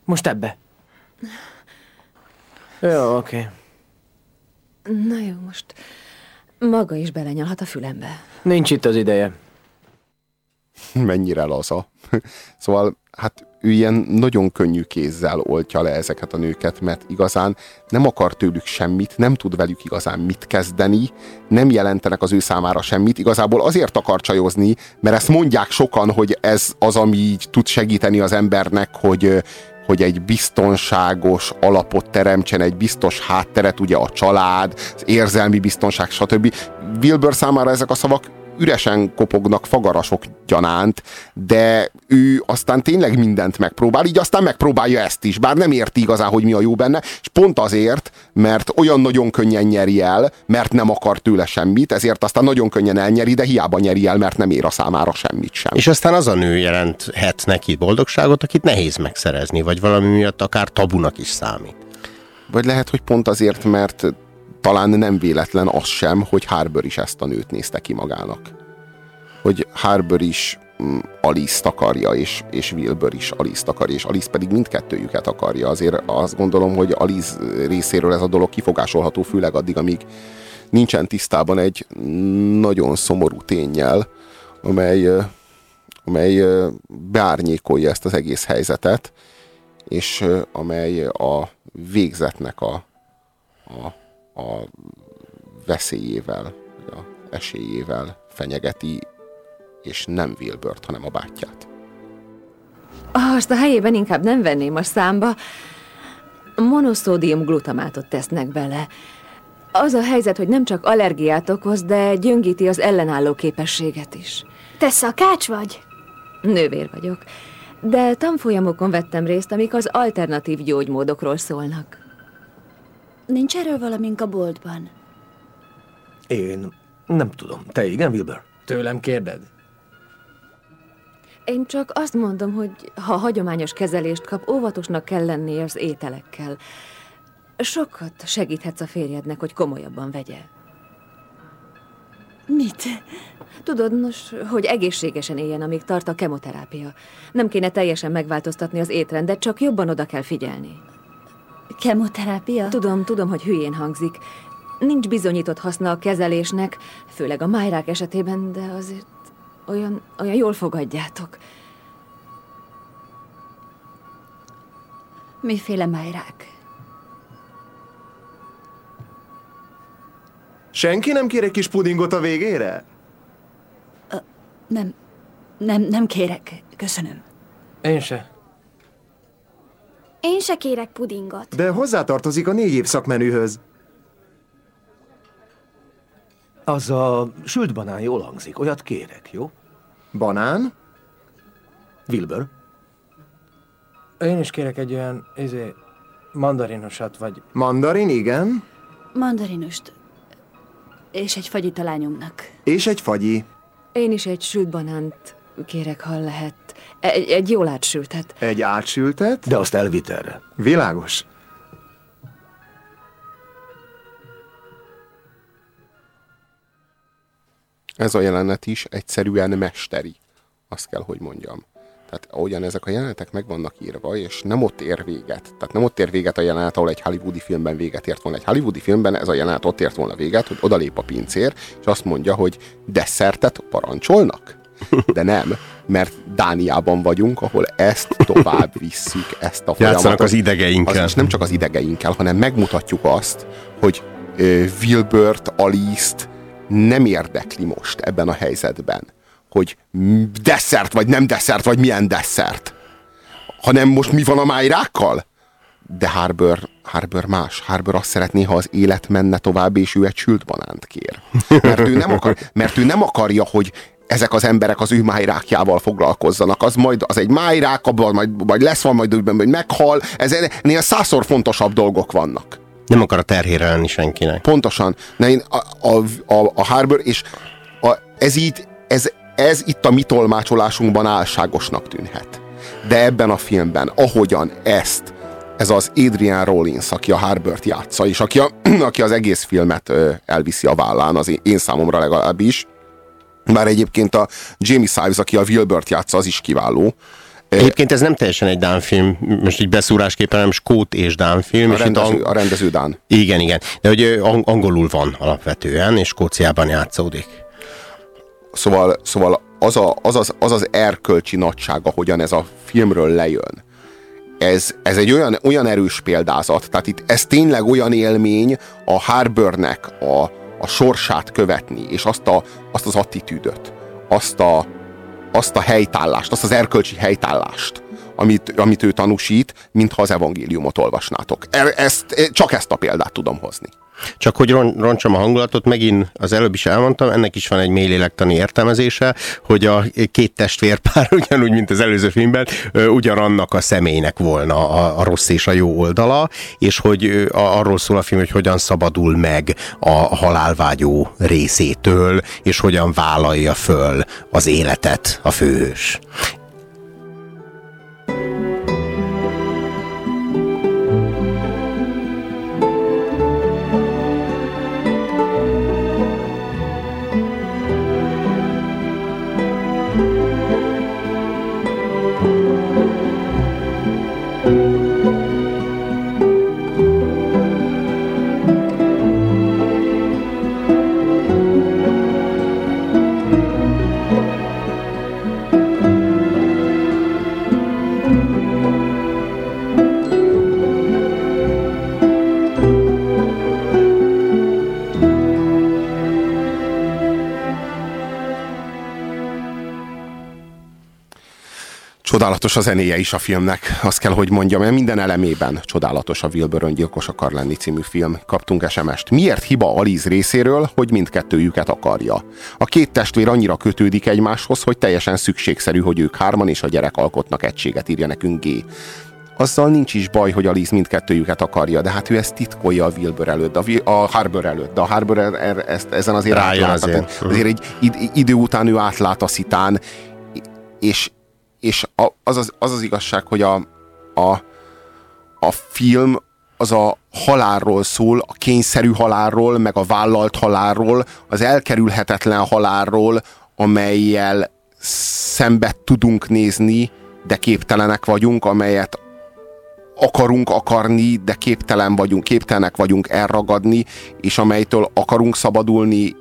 Most ebbe. Jó, oké. Okay. Na jó, most maga is belenyalhat a fülembe. Nincs itt az ideje. Mennyire laza. Szóval, hát ő ilyen nagyon könnyű kézzel oltja le ezeket a nőket, mert igazán nem akar tőlük semmit, nem tud velük igazán mit kezdeni, nem jelentenek az ő számára semmit, igazából azért akar csajozni, mert ezt mondják sokan, hogy ez az, ami így tud segíteni az embernek, hogy, hogy egy biztonságos alapot teremtsen, egy biztos hátteret, ugye a család, az érzelmi biztonság, stb. Wilbur számára ezek a szavak üresen kopognak fagarasok gyanánt, de ő aztán tényleg mindent megpróbál, így aztán megpróbálja ezt is, bár nem érti igazán, hogy mi a jó benne, és pont azért, mert olyan nagyon könnyen nyeri el, mert nem akar tőle semmit, ezért aztán nagyon könnyen elnyeri, de hiába nyeri el, mert nem ér a számára semmit sem. És aztán az a nő jelenthet neki boldogságot, akit nehéz megszerezni, vagy valami miatt akár tabunak is számít. Vagy lehet, hogy pont azért, mert talán nem véletlen az sem, hogy Harbour is ezt a nőt nézte ki magának. Hogy Harbour is mm, Alice-t akarja, és, és Wilbur is Alice-t akarja, és Alice pedig mindkettőjüket akarja. Azért azt gondolom, hogy Alice részéről ez a dolog kifogásolható, főleg addig, amíg nincsen tisztában egy nagyon szomorú tényjel, amely, amely beárnyékolja ezt az egész helyzetet, és amely a végzetnek a, a a veszélyével, vagy a esélyével fenyegeti, és nem Wilbert, hanem a bátyját. Azt a helyében inkább nem venném a számba. Monoszódium glutamátot tesznek bele. Az a helyzet, hogy nem csak allergiát okoz, de gyöngíti az ellenálló képességet is. Te szakács vagy? Nővér vagyok, de tanfolyamokon vettem részt, amik az alternatív gyógymódokról szólnak. Nincs erről valamink a boltban? Én nem tudom. Te igen, Wilbur? Tőlem kérded? Én csak azt mondom, hogy ha hagyományos kezelést kap, óvatosnak kell lenni az ételekkel. Sokat segíthetsz a férjednek, hogy komolyabban vegye. Mit? Tudod, nos, hogy egészségesen éljen, amíg tart a kemoterápia. Nem kéne teljesen megváltoztatni az étrendet, csak jobban oda kell figyelni. Kemoterápia? Tudom, tudom, hogy hülyén hangzik. Nincs bizonyított haszna a kezelésnek, főleg a májrák esetében, de azért olyan, olyan jól fogadjátok. Miféle májrák? Senki nem kér egy kis pudingot a végére? Nem, nem, nem kérek. Köszönöm. Én se. Én se kérek pudingot. De hozzátartozik a négy év szakmenühöz. Az a sült banán jól hangzik, olyat kérek, jó? Banán? Wilbur? Én is kérek egy olyan, izé, mandarinosat, vagy... Mandarin, igen. Mandarinust. És egy fagyit a lányomnak. És egy fagyi. Én is egy sült banánt kérek, ha lehet. Egy, egy jól átsültet. Egy átsültet? De azt elvitt erre. Világos. Ez a jelenet is egyszerűen mesteri. Azt kell, hogy mondjam. Tehát ahogyan ezek a jelenetek meg vannak írva, és nem ott ér véget. Tehát nem ott ér véget a jelenet, ahol egy hollywoodi filmben véget ért volna. Egy hollywoodi filmben ez a jelenet ott ért volna véget, hogy odalép a pincér, és azt mondja, hogy desszertet parancsolnak? De nem, mert Dániában vagyunk, ahol ezt tovább visszük, ezt a folyamatot. Játszanak az idegeinkkel. Az, és nem csak az idegeinkkel, hanem megmutatjuk azt, hogy Wilbert, Alice-t nem érdekli most ebben a helyzetben, hogy desszert, vagy nem desszert, vagy milyen desszert. Hanem most mi van a májrákkal? De Harbour, Harbour más. Harbour azt szeretné, ha az élet menne tovább, és ő egy sült banánt kér. Mert ő nem, akar, mert ő nem akarja, hogy ezek az emberek az ő májrákjával foglalkozzanak. Az majd az egy májrák, abban majd, majd lesz van, majd hogy meghal. Ez, ennél százszor fontosabb dolgok vannak. Nem akar a terhére lenni senkinek. Pontosan. Na én a, a, a, a Harbour, és a, ez így, ez, ez itt a mi tolmácsolásunkban álságosnak tűnhet. De ebben a filmben, ahogyan ezt, ez az Adrian Rollins, aki a Harbert játsza, és aki, a, [clears throat] aki az egész filmet elviszi a vállán, az én, én számomra legalábbis, bár egyébként a Jamie Sives, aki a Wilbert játsza, az is kiváló. Egyébként ez nem teljesen egy Dán film, most így beszúrásképpen, hanem Skót és Dán film. A és rendező, ang- a rendező Dán. Igen, igen. De hogy angolul van alapvetően, és Skóciában játszódik. Szóval, szóval az, a, az, az, az az erkölcsi nagyság, ahogyan ez a filmről lejön, ez, ez egy olyan, olyan erős példázat, tehát itt ez tényleg olyan élmény a Harbournek a, a sorsát követni, és azt, a, azt az attitűdöt, azt a, azt a helytállást, azt az erkölcsi helytállást, amit, amit ő tanúsít, mintha az evangéliumot olvasnátok. E- Ezt, csak ezt a példát tudom hozni. Csak hogy ron, a hangulatot, megint az előbb is elmondtam, ennek is van egy mély lélektani értelmezése, hogy a két testvérpár, [laughs] ugyanúgy, mint az előző filmben, ugyanannak a személynek volna a, a rossz és a jó oldala, és hogy a, arról szól a film, hogy hogyan szabadul meg a halálvágyó részétől, és hogyan vállalja föl az életet a főhős. Csodálatos a zenéje is a filmnek, azt kell, hogy mondjam, mert minden elemében csodálatos a Wilbur öngyilkos akar lenni című film. Kaptunk SMS-t. Miért hiba Aliz részéről, hogy mindkettőjüket akarja? A két testvér annyira kötődik egymáshoz, hogy teljesen szükségszerű, hogy ők hárman és a gyerek alkotnak egységet, írja nekünk G. Azzal nincs is baj, hogy Alice mindkettőjüket akarja, de hát ő ezt titkolja a Wilbur előtt, a, Vi- a Harbour előtt, de a Harbour er, er, ezt, ezen azért átlát, azért. azért egy id, idő után ő átlát a szitán, és, és a, az, az, az az igazság, hogy a, a, a film az a halálról szól, a kényszerű halálról, meg a vállalt halálról, az elkerülhetetlen halálról, amelyel szembe tudunk nézni, de képtelenek vagyunk, amelyet akarunk akarni, de képtelen vagyunk, képtelenek vagyunk elragadni, és amelytől akarunk szabadulni,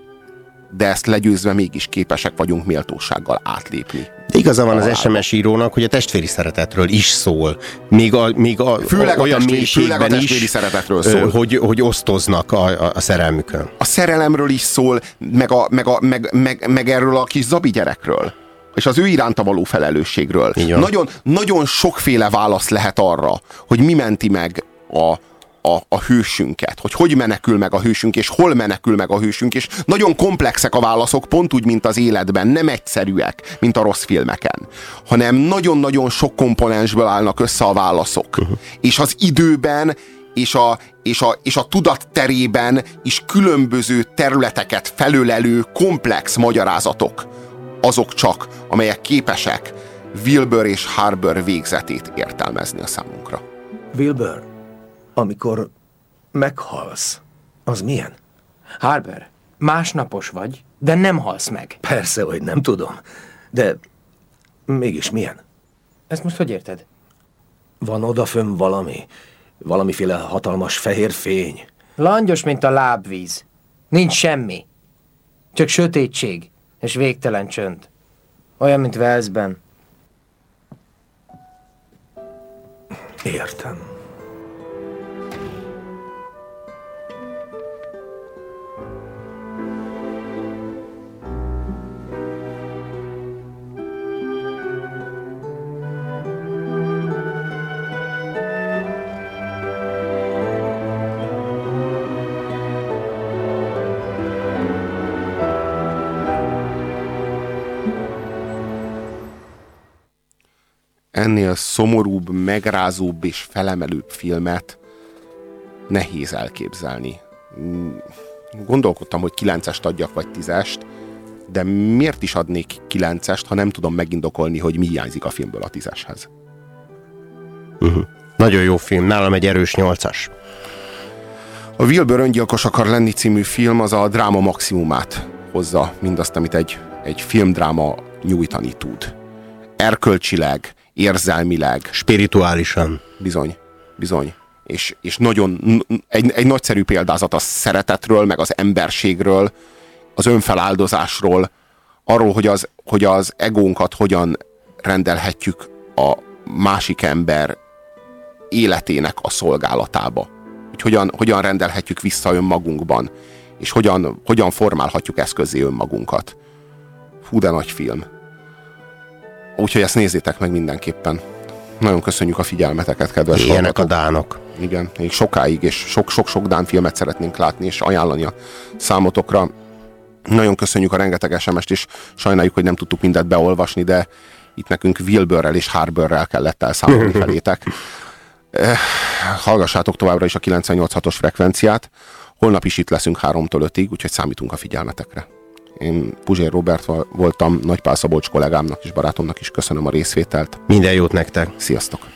de ezt legyőzve mégis képesek vagyunk méltósággal átlépni. Igaza van az SMS írónak, hogy a testvéri szeretetről is szól. Még a, még a, Főleg a olyan testvéri- mélységben főleg a testvéri is, szeretetről szól. Hogy, hogy osztoznak a, a, a szerelmükön. A szerelemről is szól, meg, a, meg, a, meg, meg, meg erről a kis Zabi gyerekről és az ő iránta való felelősségről. Nagyon, nagyon sokféle válasz lehet arra, hogy mi menti meg a, a, a hősünket, hogy hogy menekül meg a hősünk, és hol menekül meg a hősünk, és nagyon komplexek a válaszok, pont úgy, mint az életben, nem egyszerűek, mint a rossz filmeken, hanem nagyon-nagyon sok komponensből állnak össze a válaszok. Uh-huh. És az időben és a, és, a, és a tudat terében is különböző területeket felölelő komplex magyarázatok azok csak, amelyek képesek Wilbur és Harbour végzetét értelmezni a számunkra. Wilbur, amikor meghalsz, az milyen? Harber, másnapos vagy, de nem halsz meg. Persze, hogy nem tudom, de mégis milyen? Ezt most hogy érted? Van odafönn valami? Valamiféle hatalmas fehér fény? Langyos, mint a lábvíz. Nincs semmi. Csak sötétség és végtelen csönd. Olyan, mint Velszben. Értem. Ennél szomorúbb, megrázóbb és felemelőbb filmet nehéz elképzelni. Gondolkodtam, hogy kilencest adjak, vagy tízest, de miért is adnék kilencest, ha nem tudom megindokolni, hogy mi hiányzik a filmből a tízeshez. Uh-huh. Nagyon jó film, nálam egy erős nyolcas. A Wilbur öngyilkos akar lenni című film az a dráma maximumát hozza, mindazt, amit egy, egy filmdráma nyújtani tud. Erkölcsileg, érzelmileg. Spirituálisan. Bizony, bizony. És, és nagyon, egy, egy nagyszerű példázat a szeretetről, meg az emberségről, az önfeláldozásról, arról, hogy az, hogy az egónkat hogyan rendelhetjük a másik ember életének a szolgálatába. Hogy hogyan, hogyan rendelhetjük vissza önmagunkban, és hogyan, hogyan formálhatjuk eszközé önmagunkat. Hú, de nagy film. Úgyhogy ezt nézzétek meg mindenképpen. Nagyon köszönjük a figyelmeteket, kedves Ilyenek hallgatók. a dánok. Igen, még sokáig, és sok-sok-sok Dán filmet szeretnénk látni, és ajánlani a számotokra. Nagyon köszönjük a rengeteg SMS-t, és sajnáljuk, hogy nem tudtuk mindent beolvasni, de itt nekünk Wilburrel és Harburrel kellett elszámolni [laughs] felétek. Eh, Hallgassátok továbbra is a 98.6-os frekvenciát. Holnap is itt leszünk 3-től 5-ig, úgyhogy számítunk a figyelmetekre. Én Puzsér Robert voltam, Nagypál Szabolcs kollégámnak és barátomnak is köszönöm a részvételt. Minden jót nektek. Sziasztok!